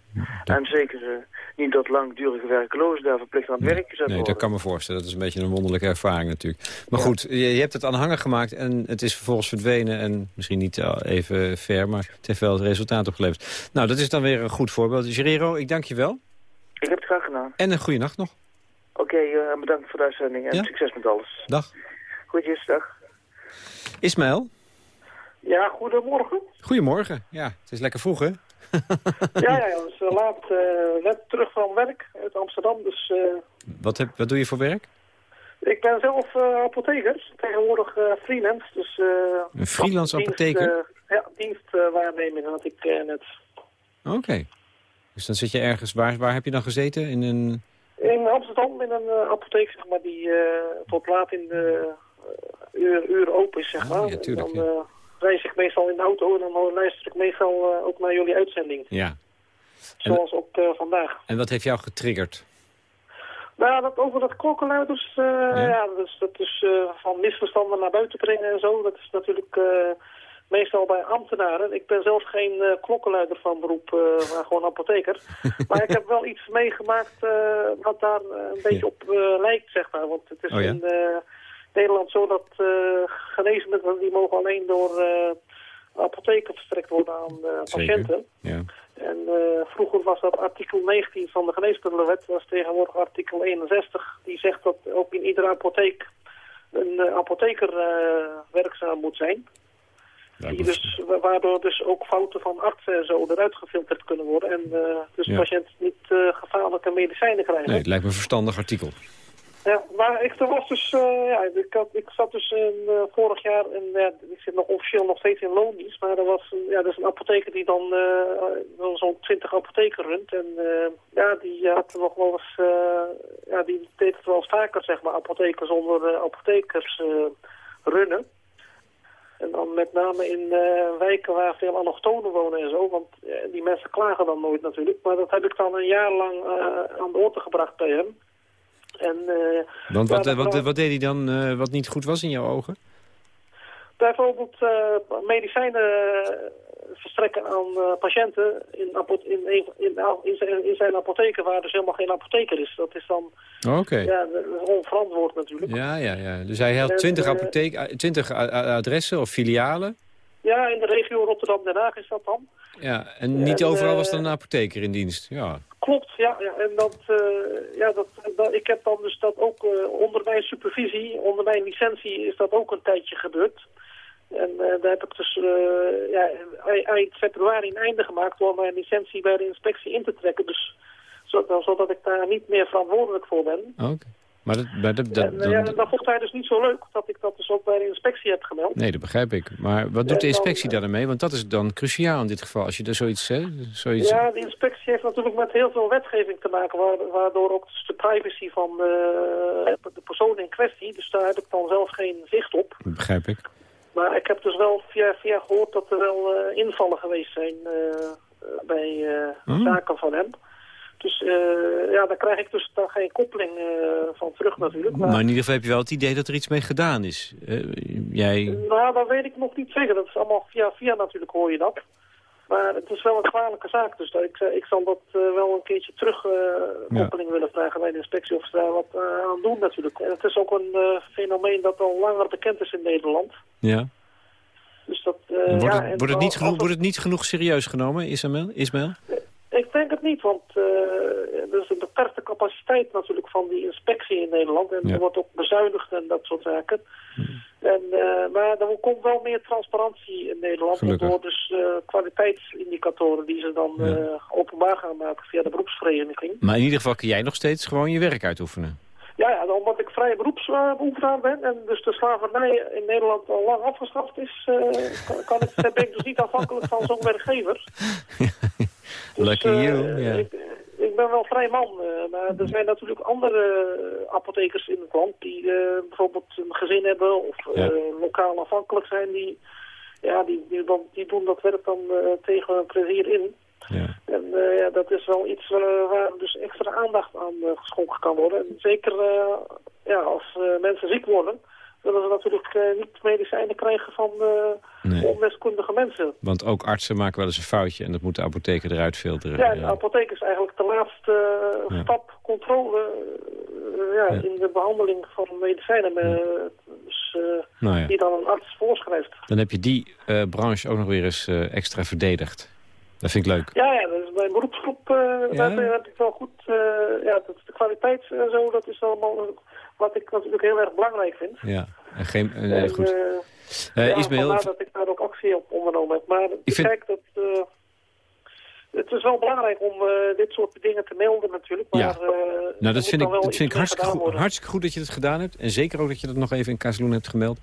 En zeker eh, niet dat langdurige werklozen daar verplicht aan het werk gezet Nee, worden. dat kan me voorstellen. Dat is een beetje een wonderlijke ervaring natuurlijk. Maar goed, je, je hebt het aanhanger gemaakt en het is vervolgens verdwenen. En misschien niet eh, even ver, maar het heeft wel het resultaat opgeleverd. Nou, dat is dan weer een goed voorbeeld. Gerero, ik dank je wel. Ik heb het graag gedaan. En een goede nacht nog. Oké, eh, bedankt voor de uitzending en Ja? succes met alles. Dag. Goedjes, dag. Ismaël, Ja, goedemorgen. goedemorgen. Ja, het is lekker vroeg, hè? *laughs* ja, ja, dus laat uh, net terug van werk uit Amsterdam. Dus uh, Wat, heb, wat doe je voor werk? ik ben zelf uh, apotheker, tegenwoordig uh, freelance. Dus, een freelance dienst, apotheker? ja, dienstwaarneming had ik net. Oké. Okay. Dus dan zit je ergens, waar, waar heb je dan gezeten? In een... In Amsterdam, in een apotheek, zeg maar, die tot laat in de uur, uur open is, zeg maar. Ah, ja, tuurlijk, dan, ja. reis ik meestal in de auto en dan luister ik meestal ook naar jullie uitzending. Ja. Zoals ook vandaag. En wat heeft jou getriggerd? Nou, dat, over dat klokkenluiders, ja. ja, dat is, dat is van misverstanden naar buiten brengen en zo. Dat is natuurlijk meestal bij ambtenaren. Ik ben zelf geen klokkenluider van beroep, maar gewoon apotheker. *laughs* maar ik heb wel iets meegemaakt wat daar een beetje ja. op lijkt, zeg maar. Want het is oh, ja? in Nederland zo dat geneesmiddelen die mogen alleen door apotheken verstrekt worden aan patiënten. Ja. En uh, vroeger was dat artikel 19 van de geneesmiddelenwet, was tegenwoordig artikel 61. Die zegt dat ook in iedere apotheek een uh, apotheker uh, werkzaam moet zijn. Die dus, waardoor dus ook fouten van artsen en zo eruit gefilterd kunnen worden. En dus ja. de patiënt niet gevaarlijke medicijnen krijgen. Nee, het lijkt me een verstandig artikel. Ja, maar ik, er was dus, eh, ja, ik, had, ik zat dus in, eh, vorig jaar, en ja, ik zit nog officieel nog steeds in loondienst, maar er was een, ja, er is een apotheker die dan, eh, dan zo'n 20 apotheken runt. En eh, ja, die had nog wel eens, eh, ja, die deed het wel eens vaker, zeg maar, apotheken zonder eh, apothekers eh, runnen. En dan met name in eh, wijken waar veel allochtonen wonen en zo, want eh, die mensen klagen dan nooit natuurlijk. Maar dat heb ik dan een jaar lang eh, aan de orde gebracht bij hem. En, Want wat, wat, wat deed hij dan wat niet goed was in jouw ogen? Bijvoorbeeld eh, medicijnen eh, verstrekken aan eh, patiënten in, in, in, in, zijn, in zijn apotheken waar dus helemaal geen apotheker is. Dat is dan ja, onverantwoord natuurlijk. Ja, ja, ja. Dus hij had En, 20, eh, apotheek, eh, 20 a- a- adressen of filialen. Ja, in de regio Rotterdam-Den Haag is dat dan. Ja, en niet En, overal was er een apotheker in dienst. Ja. Klopt, ja. ja en dat, ja, dat, dat, ik heb dan dus dat ook onder mijn supervisie, onder mijn licentie is dat ook een tijdje gebeurd. En eh, daar heb ik dus eh, ja, eind februari een einde gemaakt door mijn licentie bij de inspectie in te trekken. Dus zodat, zodat ik daar niet meer verantwoordelijk voor ben. Oké. Maar dat, maar dat, dat, en eh, ja, dat vond hij dus niet zo leuk dat ik dat dus ook bij de inspectie heb gemeld. nee, dat begrijp ik. Maar wat doet de inspectie daar dan mee? Want dat is dan cruciaal in dit geval. Als je er zoiets... Hè, zoiets Ja, de inspectie heeft natuurlijk met heel veel wetgeving te maken, wa- waardoor ook dus de privacy van de, de persoon in kwestie, dus daar heb ik dan zelf geen zicht op. Dat begrijp ik. Maar ik heb dus wel via, via gehoord dat er wel eh, invallen geweest zijn eh, eh, bij Oh. zaken van hem. Dus ja, daar krijg ik dus dan geen koppeling van terug natuurlijk. Maar, Maar in ieder geval heb je wel het idee dat er iets mee gedaan is. Jij... Nou, dat weet ik nog niet zeker. Dat is allemaal via via natuurlijk hoor je dat. Maar het is wel een kwalijke zaak. Dus ik, eh, ik zal dat eh, wel een keertje terug eh, koppeling willen vragen bij de inspectie. Of ze daar wat aan doen natuurlijk. En het is ook een fenomeen dat al langer bekend is in Nederland. Ja. Dus dat, Wordt, ja, het, wordt, het niet genoeg, het- wordt het niet genoeg serieus genomen, Ismaël? Ismaël? Ik denk het niet, want er is een beperkte capaciteit natuurlijk van die inspectie in Nederland. En Ja. er wordt ook bezuinigd en dat soort zaken. En, eh, maar er komt wel meer transparantie in Nederland. Gelukkig. Door dus eh, kwaliteitsindicatoren die ze dan Ja. eh, openbaar gaan maken via de beroepsvereniging. Maar in ieder geval kun jij nog steeds gewoon je werk uitoefenen. Ja, ja omdat ik vrije beroepsbeoefenaar ben en dus de slavernij in Nederland al lang afgeschaft is, kan, kan ik, ben ik dus niet afhankelijk van zo'n werkgever. *laughs* Dus, Lucky you, ik, ik ben wel vrij man, eh, maar er zijn natuurlijk andere apothekers in het land die eh, bijvoorbeeld een gezin hebben of eh, Ja. lokaal afhankelijk zijn. Die, ja, die, die, doen dat werk dan tegen plezier in. Ja. En ja, dat is wel iets waar dus extra aandacht aan geschonken kan worden. En zeker ja, als mensen ziek worden, willen ze natuurlijk eh, niet medicijnen krijgen van eh, Nee. onweskundige mensen. Want ook artsen maken wel eens een foutje en dat moet de apotheker eruit filteren. Ja, de apotheek is eigenlijk de laatste eh, Ja. stap controle ja, Ja. in de behandeling van medicijnen dus, Nou die dan een arts voorschrijft. dan heb je die branche ook nog weer eens extra verdedigd. Dat vind ik leuk. Ja, ja, dat is mijn beroepsgroep, eh Ja. daar heb ik wel goed, ja, dat de kwaliteit en zo, dat is allemaal wat ik natuurlijk heel erg belangrijk vind. Ja, en geen, eh, En, goed. Eh ja, vandaar dat ik daar ook actie op ondernomen heb. Maar Ik vind- kijk, dat, eh, het is wel belangrijk om eh, dit soort dingen te melden natuurlijk. Maar, Ja. nou, dat vind ik, dat vind ik hartstikke, goed, hartstikke goed dat je dat gedaan hebt. En zeker ook dat je dat nog even in Kazeloen hebt gemeld.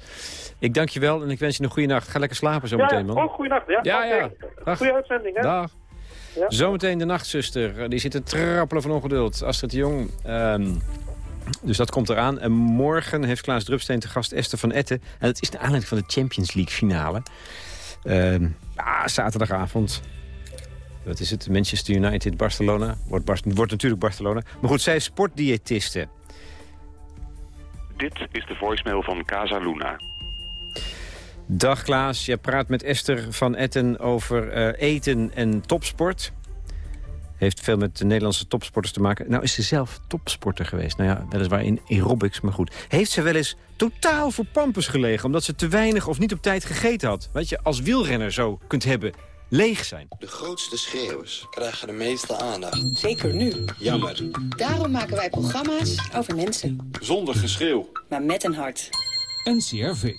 Ik dank je wel en ik wens je een goede nacht. Ga lekker slapen zo Ja, meteen, man. oh, goeienacht. Ja, Ja, ja. Dag. Goeie uitzending, hè? Dag. Ja. Zometeen de nachtzuster. Die zit te trappelen van ongeduld. Astrid de Jong. Ehm, dus dat komt eraan. En morgen heeft Klaas Drupsteen te gast Esther van Etten. En dat is de aanleiding van de Champions League finale. Ehm, ah, zaterdagavond. Wat is het? Manchester United, Barcelona. Wordt, Bar- wordt natuurlijk Barcelona. Maar goed, zij is sportdiëtiste. Dit is de voicemail van Casa Luna. Dag Klaas, jij praat met Esther van Etten over eh, eten en topsport. Heeft veel met de Nederlandse topsporters te maken. Nou is ze zelf topsporter geweest. Nou ja, weliswaar in aerobics, maar goed. Heeft ze wel eens totaal voor pampers gelegen... omdat ze te weinig of niet op tijd gegeten had? Weet je, als wielrenner zo kunt hebben, leeg zijn. De grootste schreeuwers krijgen de meeste aandacht. Zeker nu. Jammer. Daarom maken wij programma's over mensen. Zonder geschreeuw. Maar met een hart. NCRV.